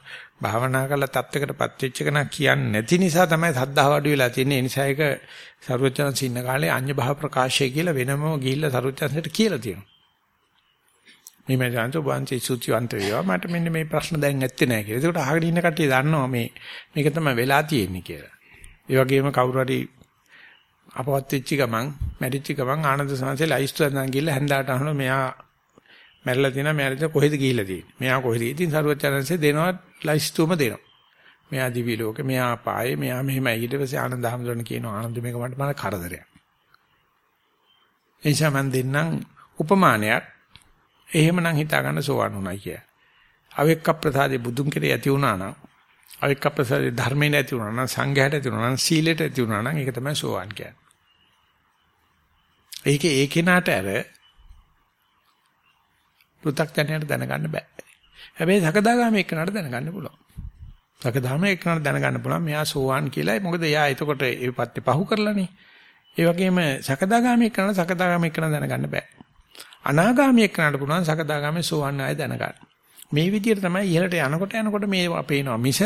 භාවනා කරලා தත්වයකටපත් වෙච්ච කෙනා කියන්නේ නැති නිසා තමයි සද්ධා වඩු වෙලා තියෙන්නේ. ඒ නිසා ඒක සරුවචන සින්න කාලේ අඤ්ඤ භාව ප්‍රකාශය කියලා වෙනම ගිහිල්ලා සරුවචනට කියලා තියෙනවා. මේ මම දැන් තුබන්ති සුචිවන්ත වේවා මට මෙන්න මේ ප්‍රශ්න දැන් ඇත්තේ නැහැ කියලා. ඒකට අහගෙන ඉන්න කට්ටිය දන්නවා මේ මේක තමයි වෙලා තියෙන්නේ කියලා. ඒ වගේම කවුරු හරි අපවත් වෙච්ච ගමන් මැරිච්ච ගමන් ආනන්ද සාංශේ ලයිස්ට් එකෙන් ගිහලා හැන්දාට අහනවා මෙයා මැරලා තියෙනවා මෙයාට කොහෙද ගිහිල්ලා තියෙන්නේ. මෙයා කොහෙද? ඉතින් සරුවචනන්සේ දෙනවා ලයිස්තුම දෙනවා. මෙයා දිවි ලෝකේ මෙයා පායේ මෙයා මෙහෙමයි ඊට පස්සේ ආනන්ද හැමදෙරණ කියනවා ආනන්ද මේක මට මම කරදරයක්. එනිසා මම දෙන්නම් උපමානයක්. එහෙමනම් හිතා ගන්න සෝවන් උනායි කිය. අවෙක්ක ප්‍රසාදේ බුදුන් කෙරේ ඇති වුණා නම් අවෙක්ක ප්‍රසාදේ ධර්මයෙන් ඇති වුණා නම් සංඝයාට ඇති වුණා නම් සීලයට ඇති වුණා නම් ඒක තමයි සෝවන් කියන්නේ. ඒකේ ඒ කෙනාට අර පෘථග්ජනයට දැනගන්න බෑ. හැබැයි සකදාගාමී එක්කනට දැනගන්න පුළුවන්. සකදාම එක්කනට දැනගන්න පුළුවන් මෙයා සෝවාන් කියලා. මොකද එයා එතකොට ඒ පැත්තේ පහු කරලානේ. ඒ වගේම සකදාගාමී එක්කනට සකදාගාමී එක්කන දැනගන්න බෑ. අනාගාමී එක්කනට පුළුවන් සකදාගාමී සෝවාන් ආය දැනගන්න. මේ විදිහට තමයි ඉහළට යනකොට යනකොට මේ අපේනවා මිස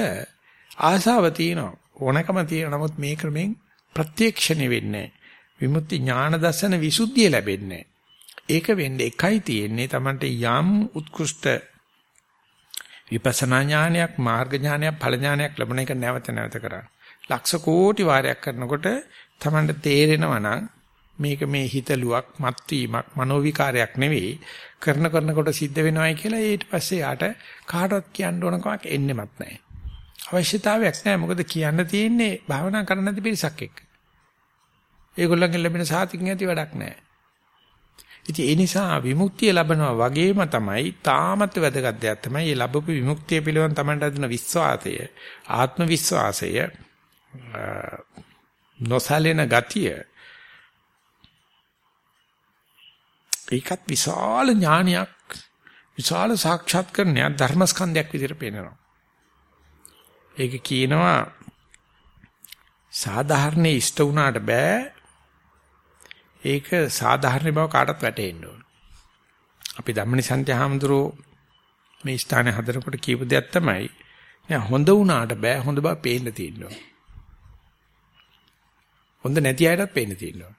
ආසාව තියෙනවා. ඕනකම තියෙන නමුත් මේ ක්‍රමෙන් ප්‍රත්‍යක්ෂණෙ වෙන්නේ විමුක්ති ඥාන දර්ශන විසුද්ධිය ලැබෙන්නේ ඒක වෙන්නේ එකයි තියෙන්නේ Tamante යම් උත්කෘෂ්ඨ විපස්සනා ඥානයක් මාර්ග ඥානයක් ඵල ඥානයක් ලැබුණ එක නැවත නැවත කරන්න. ලක්ෂ කෝටි වාරයක් කරනකොට Tamante තේරෙනවා නම් මේක මේ හිතලුවක් මත්වීමක් මනෝවිකාරයක් නෙවෙයි කරන කරනකොට සිද්ධ වෙනවයි කියලා ඊට පස්සේ යාට කාටවත් කියන්න ඕන කමක් එන්නෙමත් නැහැ. අවශ්‍යතාවයක් නැහැ මොකද කියන්න තියෙන්නේ භාවනා කරන්න නැති පිරිසක් එක්ක. ඒගොල්ලන්ගෙන් ලැබෙන සාතිකින් ඇති වැඩක් නැහැ. ඉතින් ඒ නිසා විමුක්තිය ලබනවා වගේම තමයි තාමත් වැදගත් දෙයක් තමයි මේ ලැබපු විමුක්තිය පිළිබඳ තමන්ට දෙන විශ්වාසය ආත්ම විශ්වාසය නොසලෙන ගතිය ඒකත් විශාල ඥානයක් විශාල සාක්ෂාත්කරණයක් ධර්මස්කන්ධයක් විදිහට පේනවා ඒක කියනවා සාධාරණ ඉෂ්ට වුණාට බෑ ඒක සාධාරණ බව කාටවත් වැටහෙන්න ඕන. අපි ධම්මනිසන්ති හාමුදුරුවෝ මේ ස්ථානේ හදනකොට කියපු දෙයක් තමයි නෑ හොඳ වුණාට බෑ හොඳ බව පේන්න තියෙනවා. හොඳ නැති අයටත් පේන්න තියෙනවා.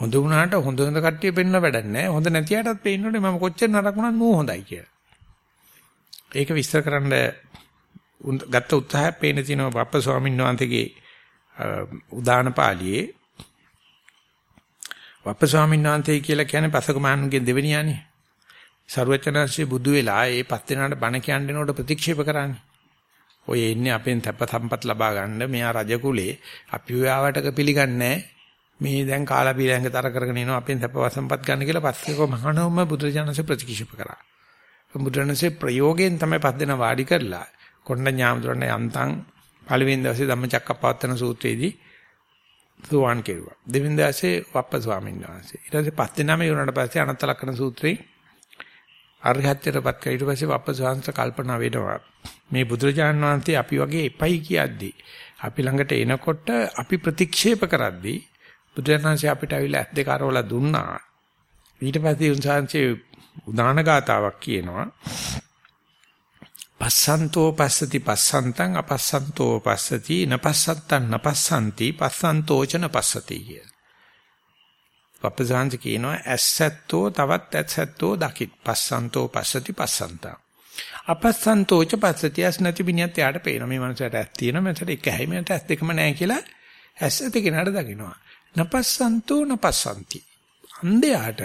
හොඳ වුණාට හොඳ හොඳ කට්ටිය පෙන්වන්න වැඩක් නෑ. හොඳ නැති අයටත් පේන්න ඕනේ මම කොච්චර නරක වුණත් මූ හොඳයි කියලා. ඒක විස්තර කරන්න ගත්ත උත්සාහය පේන තියෙනවා බප්ප ස්වාමීන් වහන්සේගේ උදාන පාළියේ වප්ප ස්වාමීන් වහන්සේ කියලා කියන්නේ පසක මහණුගේ දෙවෙනියානේ. සරුවචනංශයේ බුදු වෙලා ඒ පස් දිනාට බණ කියන්නේනකොට ප්‍රතික්ෂේප කරන්නේ. ඔය ඉන්නේ අපෙන් තප සම්පත් ලබා ගන්න මෙහා රජ කුලේ අපි ඔයාවටක පිළිගන්නේ මේ දැන් කාලා බීලංග තර කරගෙන ඉනවා අපෙන් තප සම්පත් ගන්න කියලා පස්සේක මහණෝම බුදුරජාණන්සේ ප්‍රතික්ෂේප කරා. බුදුරජාණන්සේ ප්‍රයෝගයෙන් තමයි පස් දින වාඩි කරලා කොණ්ඩ ඥාමතුරණ යන්තම් පළවෙනි දවසේ ධම්මචක්කප්පවත්තන සූත්‍රයේදී සෝවාන් කෙරුවා. දෙවෙනි දවසේ වප්ප ස්වාමීන් වහන්සේ. ඊට පස්සේ පස් දෙනාම ඉවරනට පස්සේ අනත්ත ලක්ෂණ සූත්‍රයෙන් අරහත්ත්වයටපත් කරලා ඊට පස්සේ වප්ප ස්වාමීන් කල්පනා වෙනවා. මේ බුදුරජාණන් වහන්සේ අපි වගේ එපයි කියද්දි අපි ළඟට එනකොට අපි ප්‍රතික්ෂේප කරද්දී බුදුරජාණන් වහන්සේ අපිට අවිලා ඇස් දෙක අරවලා දුන්නා. ඊට පස්සේ උන්වහන්සේ උදාන ගාතාවක් කියනවා. පස්සන්තෝ පස්සති පස්සන්තං අපස්සන්තෝ පස්සති නපස්සත්තං නපස්සන්ති පස්සන්තෝච නපස්සති කිය. පප්පසාන්ති කියනවා ඇස්සැත්තෝ තවත් ඇස්සැත්තෝ දකිත් පස්සන්තෝ පස්සති පස්සන්තං. අපස්සන්තෝච පස්සති ඇස් නැති බිනියත් යාට පේනවා මේ මනසට ඇස් තියෙනවා මනසට එක හැයිමකට ඇස් දෙකම නැහැ කියලා ඇස් ඇති කෙනාට දකින්නවා. නපස්සන්තෝ නපස්සන්ති. අන්ධයාට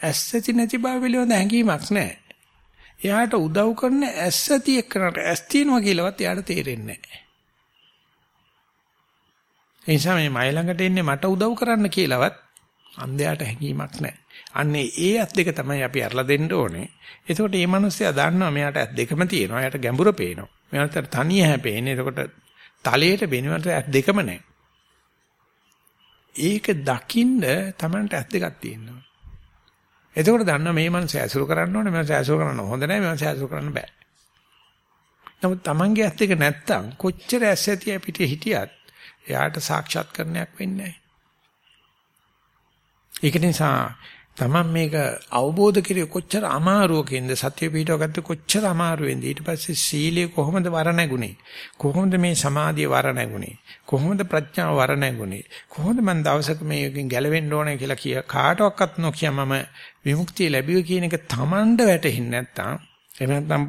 ඇස් ඇති නැති බව පිළිබඳ හැඟීමක් නැහැ. එයාට උදව් කරන ඇස් ඇති එක්කනට ඇස් තියෙනවා කියලාවත් එයාට තේරෙන්නේ නැහැ. ඒ නිසා මේ මයි ළඟට එන්නේ මට උදව් කරන්න කියලාවත් අන්ධයාට හැඟීමක් නැහැ. අන්නේ ඒ ඇස් දෙක තමයි අපි අරලා දෙන්න ඕනේ. එතකොට මේ මිනිස්සයා දන්නවා මෙයාට ඇස් දෙකම තියෙනවා. එයාට ගැඹුර පේනවා. මෙයාට තනිය හැපෙන්නේ. එතකොට තලයට බෙනෙවට ඇස් දෙකම නැහැ. ඒක දකින්න Tamanට ඇස් දෙකක් තියෙනවා. එතකොට දන්නා මේ මනස ඇසුරු කරන්න ඕනේ මනස ඇසුරු කරන්න හොඳ නැහැ මනස ඇසුරු කරන්න බෑ. නමුත් Tamange ඇස් දෙක නැත්තම් කොච්චර ඇස් ඇති අපිට හිටියත් එයාට සාක්ෂාත්කරණයක් වෙන්නේ නැහැ. ඒක නිසා තමන් මේක අවබෝධ කරේ කොච්චර අමාරුවකින්ද සත්‍ය පිටව ගත්තේ කොච්චර අමාරුවෙන්ද ඊට පස්සේ සීලය කොහොමද වර නැගුණේ? කොහොමද මේ සමාධිය වර නැගුණේ? කොහොමද ප්‍රඥාව වර නැගුණේ? කොහොමද මම දවසක මේකෙන් ගැලවෙන්න ඕනේ කියලා කිය කාටවත් නොකිය මම විමුක්තිය ලැබුවේ කියන එක Tamanda වැටෙන්නේ නැත්තම් එහෙම නැත්නම්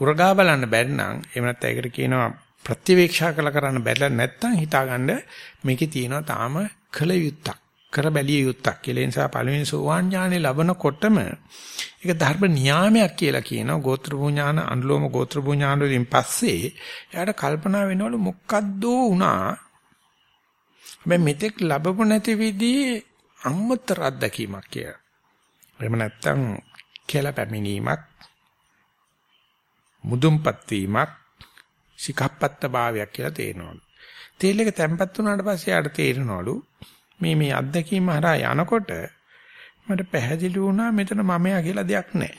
උරගා බලන්න බැරි නම් එහෙම නැත්නම් ඒකට කියනවා ප්‍රතිවේක්ෂා කළ කරන්න බැරි නැත්නම් හිතාගන්න මේකේ තියෙනවා තාම කල යුත්තක්. කර බැලිය යුත්තක් කියලා. ඒ නිසා පළවෙනි සෝවාන් ඥානෙ ලබනකොටම ඒක ධර්ම නියාමයක් කියලා කියනවා. ගෝත්‍ර භූඥාන අනුලෝම ගෝත්‍ර භූඥාන වලින් පස්සේ එයාට කල්පනා වෙනවලු මොකද්ද වුණා. හැබැයි මෙතෙක් ලැබපු නැති විදිහේ අම්මතර අත්දැකීමක් කියලා. එහෙම නැත්නම් කියලා පැමිණීමක් මුදුන්පත් වීමක් සිකප්පත්ත භාවයක් කියලා තේරෙනවලු. තේල් එක තැම්පත් වුණාට පස්සේ යාට තේරෙනවලු මේ මේ අත්දැකීම හරහා යනකොට මට පැහැදිලි වුණා මෙතන මමයා කියලා දෙයක් නැහැ.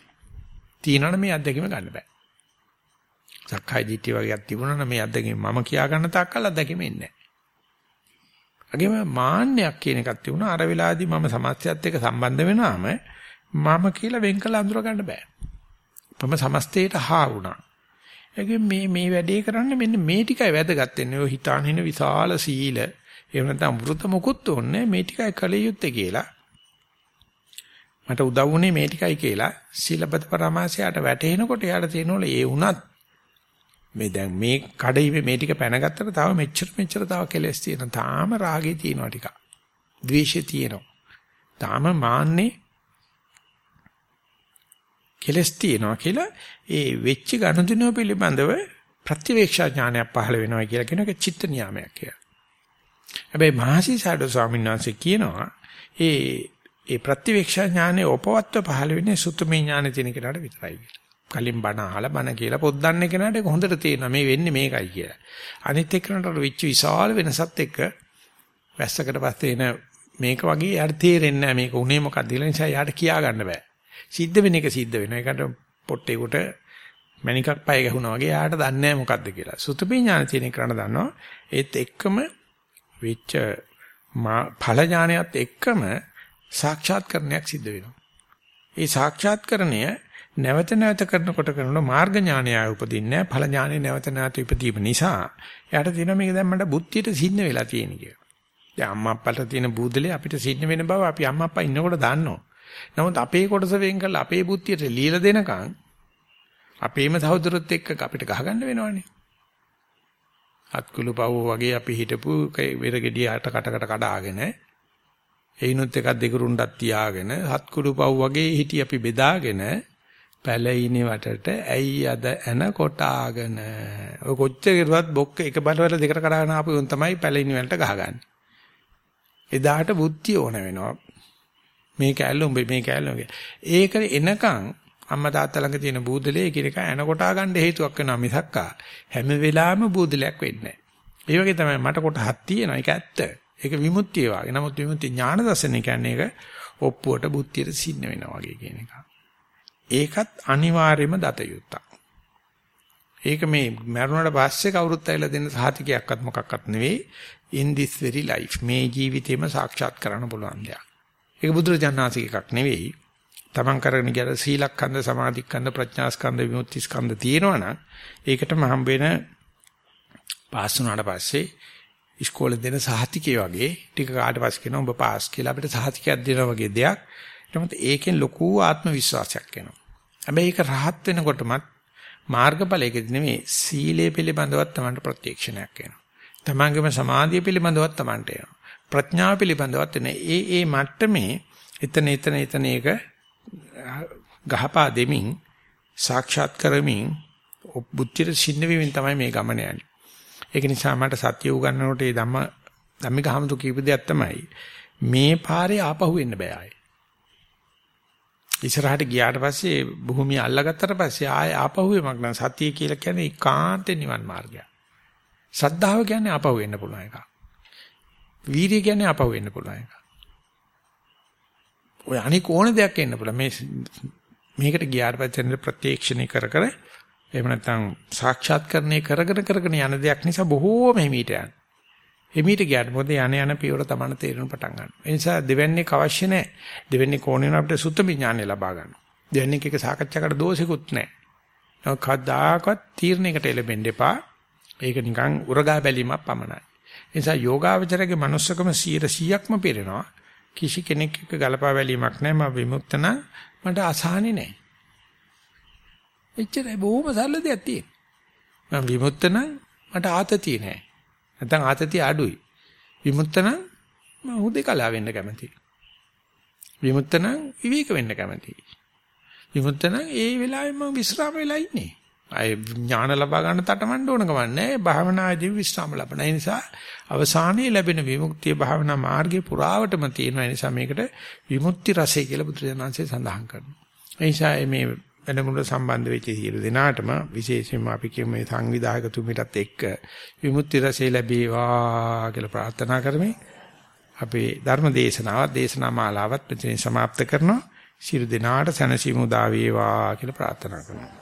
තියෙනවනේ මේ අත්දැකීම ගන්න බෑ. සක්කාය දිට්ඨිය වගේක් තිබුණා නම් මේ අත්දැකීම මම කියා ගන්න තාක්කල් අත්දැකීම එන්නේ නැහැ. අගේම මාන්නයක් කියන එකක් තිබුණා අර වෙලාවේදී මම සමස්තයත් එක්ක සම්බන්ධ වෙනාම මම කියලා වෙන් කළ අඳුර ගන්න බෑ. මම සමස්තයට හා වුණා. ඒකෙන් මේ මේ වැඩේ කරන්න මෙන්න මේ ටිකයි වැදගත් වෙන්නේ. ඔය හිතානින විශාල සීල එහෙම නැත්නම් වෘත මොකුත් ඕනේ මේ ටිකයි කල යුත්තේ කියලා. මට උදව් වුණේ මේ ටිකයි කියලා සීලබත පරමාසයට වැටෙනකොට යාට තේනවල ඒ වුණත් මේ දැන් මේ කඩේ මේ ටික පැනගත්තට තව මෙච්චර මෙච්චර තව කෙලස් තියෙන. තාම රාගේ තියෙනවා ටික. ද්වේෂේ තියෙනවා. තාම මාන්නේ කෙලස් තියෙනවා කියලා ඒ වෙච්ච ගනුදෙනුව පිළිබඳව ප්‍රතිවේක්ෂා ඥානයක් පහළ වෙනවා කියලා කියන එක චිත්ත නියාමයක් කියලා. හැබැයි මහසි සාඩෝ ස්වාමීන් වහන්සේ කියනවා ඒ ඒ ප්‍රතිවේක්ෂා ඥානේ උපවත්ව පහළ වෙන්නේ සුත්තමේ ඥාන තියෙන කෙනාට විතරයි කියලා. කලින් බණ අහලා බණ කියලා පොද්දන්නේ කෙනාට ඒක හොඳට තේරෙනවා මේ වෙන්නේ මේකයි කියලා. අනිත් එක්කනට වෙච්ච විශාල වෙනසත් එක්ක වැස්සකට පස්සේ එන මේක වගේ යාට තේරෙන්නේ නැහැ මේක උනේ මොකක්ද කියලා නිසා යාට කියා ගන්න බෑ. සිද්ධ වෙන එක සිද්ධ වෙනවා. ඒකට පොට්ටේකට මණිකක් පය ගැහුණා වගේ යාට දන්නේ නැහැ මොකද්ද කියලා. සුතපේ ඥාන තියෙන කරණ දන්නවා. ඒත් එක්කම වෙච්ච ඵල ඥානයත් එක්කම සාක්ෂාත්කරණයක් සිද්ධ වෙනවා. ඒ සාක්ෂාත්කරණය නැවත නැවත කරනකොට කරන මාර්ග ඥානය උපදින්නේ ඵල ඥානය නැවත නැවත ඉපදීම නිසා එයාට තියෙනවා මේක දැන් මට බුද්ධියට සින්න වෙලා තියෙන කියලා. දැන් අම්මා අප්පට තියෙන බූදලේ අපිට සින්න වෙන බව අපි අම්මා අප්පා ඉන්නකොට දන්නවා. නමුත් අපේ කොටස වෙන් කරලා අපේ බුද්ධියට লীලා දෙනකන් අපේම සහෝදරත් එක්ක අපිට ගහගන්න වෙනවනේ. අත්කුළු පව් වගේ අපි හිටපු වෙර ගෙඩිය අට කටකට කඩාගෙන එයිනුත් එකක් දෙකරුණ්ඩක් තියාගෙන හත්කුළු පව් වගේ හිටි අපි බෙදාගෙන පැලිනේ වටට ඇයි අද එන කොටාගෙන. ඔය කොච්චර කරුවත් බොක්ක එක බලවල දෙකට කඩාගෙන ආපු උන් තමයි පැලිනේ වලට ගහගන්නේ. එදාට බුද්ධිය ඕන වෙනවා. මේ කැල්ල උඹ මේ කැල්ල ඒක එනකන් අම්මා තාත්තා ළඟ තියෙන බූදලේ එකිනෙක එන කොටා ගන්න හේතුවක් වෙනවා මිසක්කා හැම වෙලාවෙම බූදලයක් වෙන්නේ නැහැ. ඒ වගේ තමයි මට කොටහක් තියෙනවා ඒක ඇත්ත. ඒක විමුක්තිය වගේ. නමුත් විමුක්ති ඥාන දර්ශනය කියන්නේ ඒක ඔප්පුවට බුද්ධියට සින්න වෙනවා වගේ කියන එක. ඒකත් අනිවාර්යයෙන්ම දත යුත්තක්. ඒක මේ මරුණට පස්සේ කවුරුත් ඇවිල්ලා දෙන්න සහතිකයක්වත් මොකක්වත් නෙවෙයි in this very life මේ ජීවිතේම සාක්ෂාත් කරන්න පුළුවන් දෙයක්. ඒක බුදුරජාණන්සේ එකක් නෙවෙයි. තමන් කරගෙන ගිය සීලස්කන්ධ සමාධිස්කන්ධ ප්‍රඥාස්කන්ධ විමුක්තිස්කන්ධ තියෙනවනම් ඒකටම හම්බ වෙන පාස් වුණාට පස්සේ ඉස්කෝලේ දෙන සහතිකය වගේ ටික කාට පස්සේ කියනවා ඔබ පාස් කියලා අපිට සහතිකයක් දෙනවා වගේ දෙයක්. නමුත් ඒකෙන් ලොකු ආත්ම විශ්වාසයක් එනවා. හැබැයි ඒක රහත් වෙනකොටමත් මාර්ගඵලයකදී නෙමෙයි සීලය පිළිබඳවත් තමන්ට ප්‍රත්‍යක්ෂණයක් එනවා. තමන්ගේම සමාධිය පිළිබඳවත් තමන්ට එනවා. ප්‍රඥාව පිළිබඳවත් එන ඒ ඒ මට්ටමේ එතන එතන එතන ඒක ගහපා දෙමින් සාක්ෂාත් කරමින් බුද්ධියට සින්න වෙමින් තමයි මේ ගමන යන්නේ. ඒක නිසා මට සත්‍ය උගන්වනකොට මේ ධම්ම ධම්මික හමුතු කීප දෙයක් තමයි මේ පාරේ ආපහු එන්න බෑ ආයේ. ඉස්සරහට ගියාට පස්සේ භූමිය අල්ලගත්තට පස්සේ ආයේ ආපහු එමක් නෑ සතිය කියලා කියන්නේ ඒකාන්ත නිවන් මාර්ගය. සද්ධාව කියන්නේ ආපහු එන්න පුළුවන් එකක්. වීරිය කියන්නේ ආපහු එන්න පුළුවන් එකක්. ඔය අනික ඕන දෙයක් එන්න පුළුවන්. මේ මේකට ගියාට පස්සේ ප්‍රත්‍යක්ෂණය කර කර එහෙම නැත්නම් සාක්ෂාත්කරණය කරගෙන කරගෙන යන දෙයක් නිසා බොහෝම හිමීට යන. එමීට ගියාට මොකද යන යන පියවර තමයි තේරෙන පටන් ගන්නවා. ඒ නිසා දෙවන්නේක අවශ්‍ය නැහැ. දෙවන්නේ කෝණේන අපිට සුත්ත විඥානය ලබා ගන්නවා. දෙවන්නේ එක සාකච්ඡාකට දෝෂිකුත් නැහැ. නෝ කද්දාකවත් තීරණයකට එළඹෙන්න එපා. ඒක නිකන් උරගා බැලීමක් පමණයි. ඒ නිසා යෝගාවචරයේ manussකම 100%ක්ම පිරෙනවා. කිසි කෙනෙක් එක්ක ගලපා බැලීමක් නැහැ. මම විමුක්ත නම් මට අසහනෙ නැහැ. එච්චරයි බොහොම සරල දෙයක් තියෙන්නේ. මම විමුක්ත නම් මට ආතතිය නැහැ. නැත්නම් ආතතිය අඩුයි. විමුක්ත නම් මම හුදේකලා වෙන්න කැමතියි. විමුක්ත නම් විවේක වෙන්න කැමතියි. විමුක්ත නම් ඒ වෙලාවෙම මම විශ්‍රාම වෙලා ඉන්නේ. අය ඥාන ලබා ගන්න තටමඬ ඕන කමක් නැහැ. භාවනාදී විශ්‍රාම ලබන. ඒ නිසා අවසානයේ ලැබෙන විමුක්තිය භාවනා මාර්ගයේ පුරාවටම තියෙන නිසා මේකට විමුක්ති රසය කියලා බුදුරජාණන්සේ සඳහන් කරනවා. ඒ නිසා මේ වෙනමුල සම්බන්ධ වෙච්ච සියලු දෙනාටම විශේෂයෙන්ම අපි කියමු මේ සංවිධායක තුමිටත් එක්ක විමුක්ති රසය ලැබේවා කියලා ප්‍රාර්ථනා කරමි. අපේ ධර්ම දේශනාවත් දේශනා මාලාවත් මෙතනින් સમાપ્ત කරනවා. සියලු දෙනාට සැනසීම උදා වේවා කියලා ප්‍රාර්ථනා කරනවා.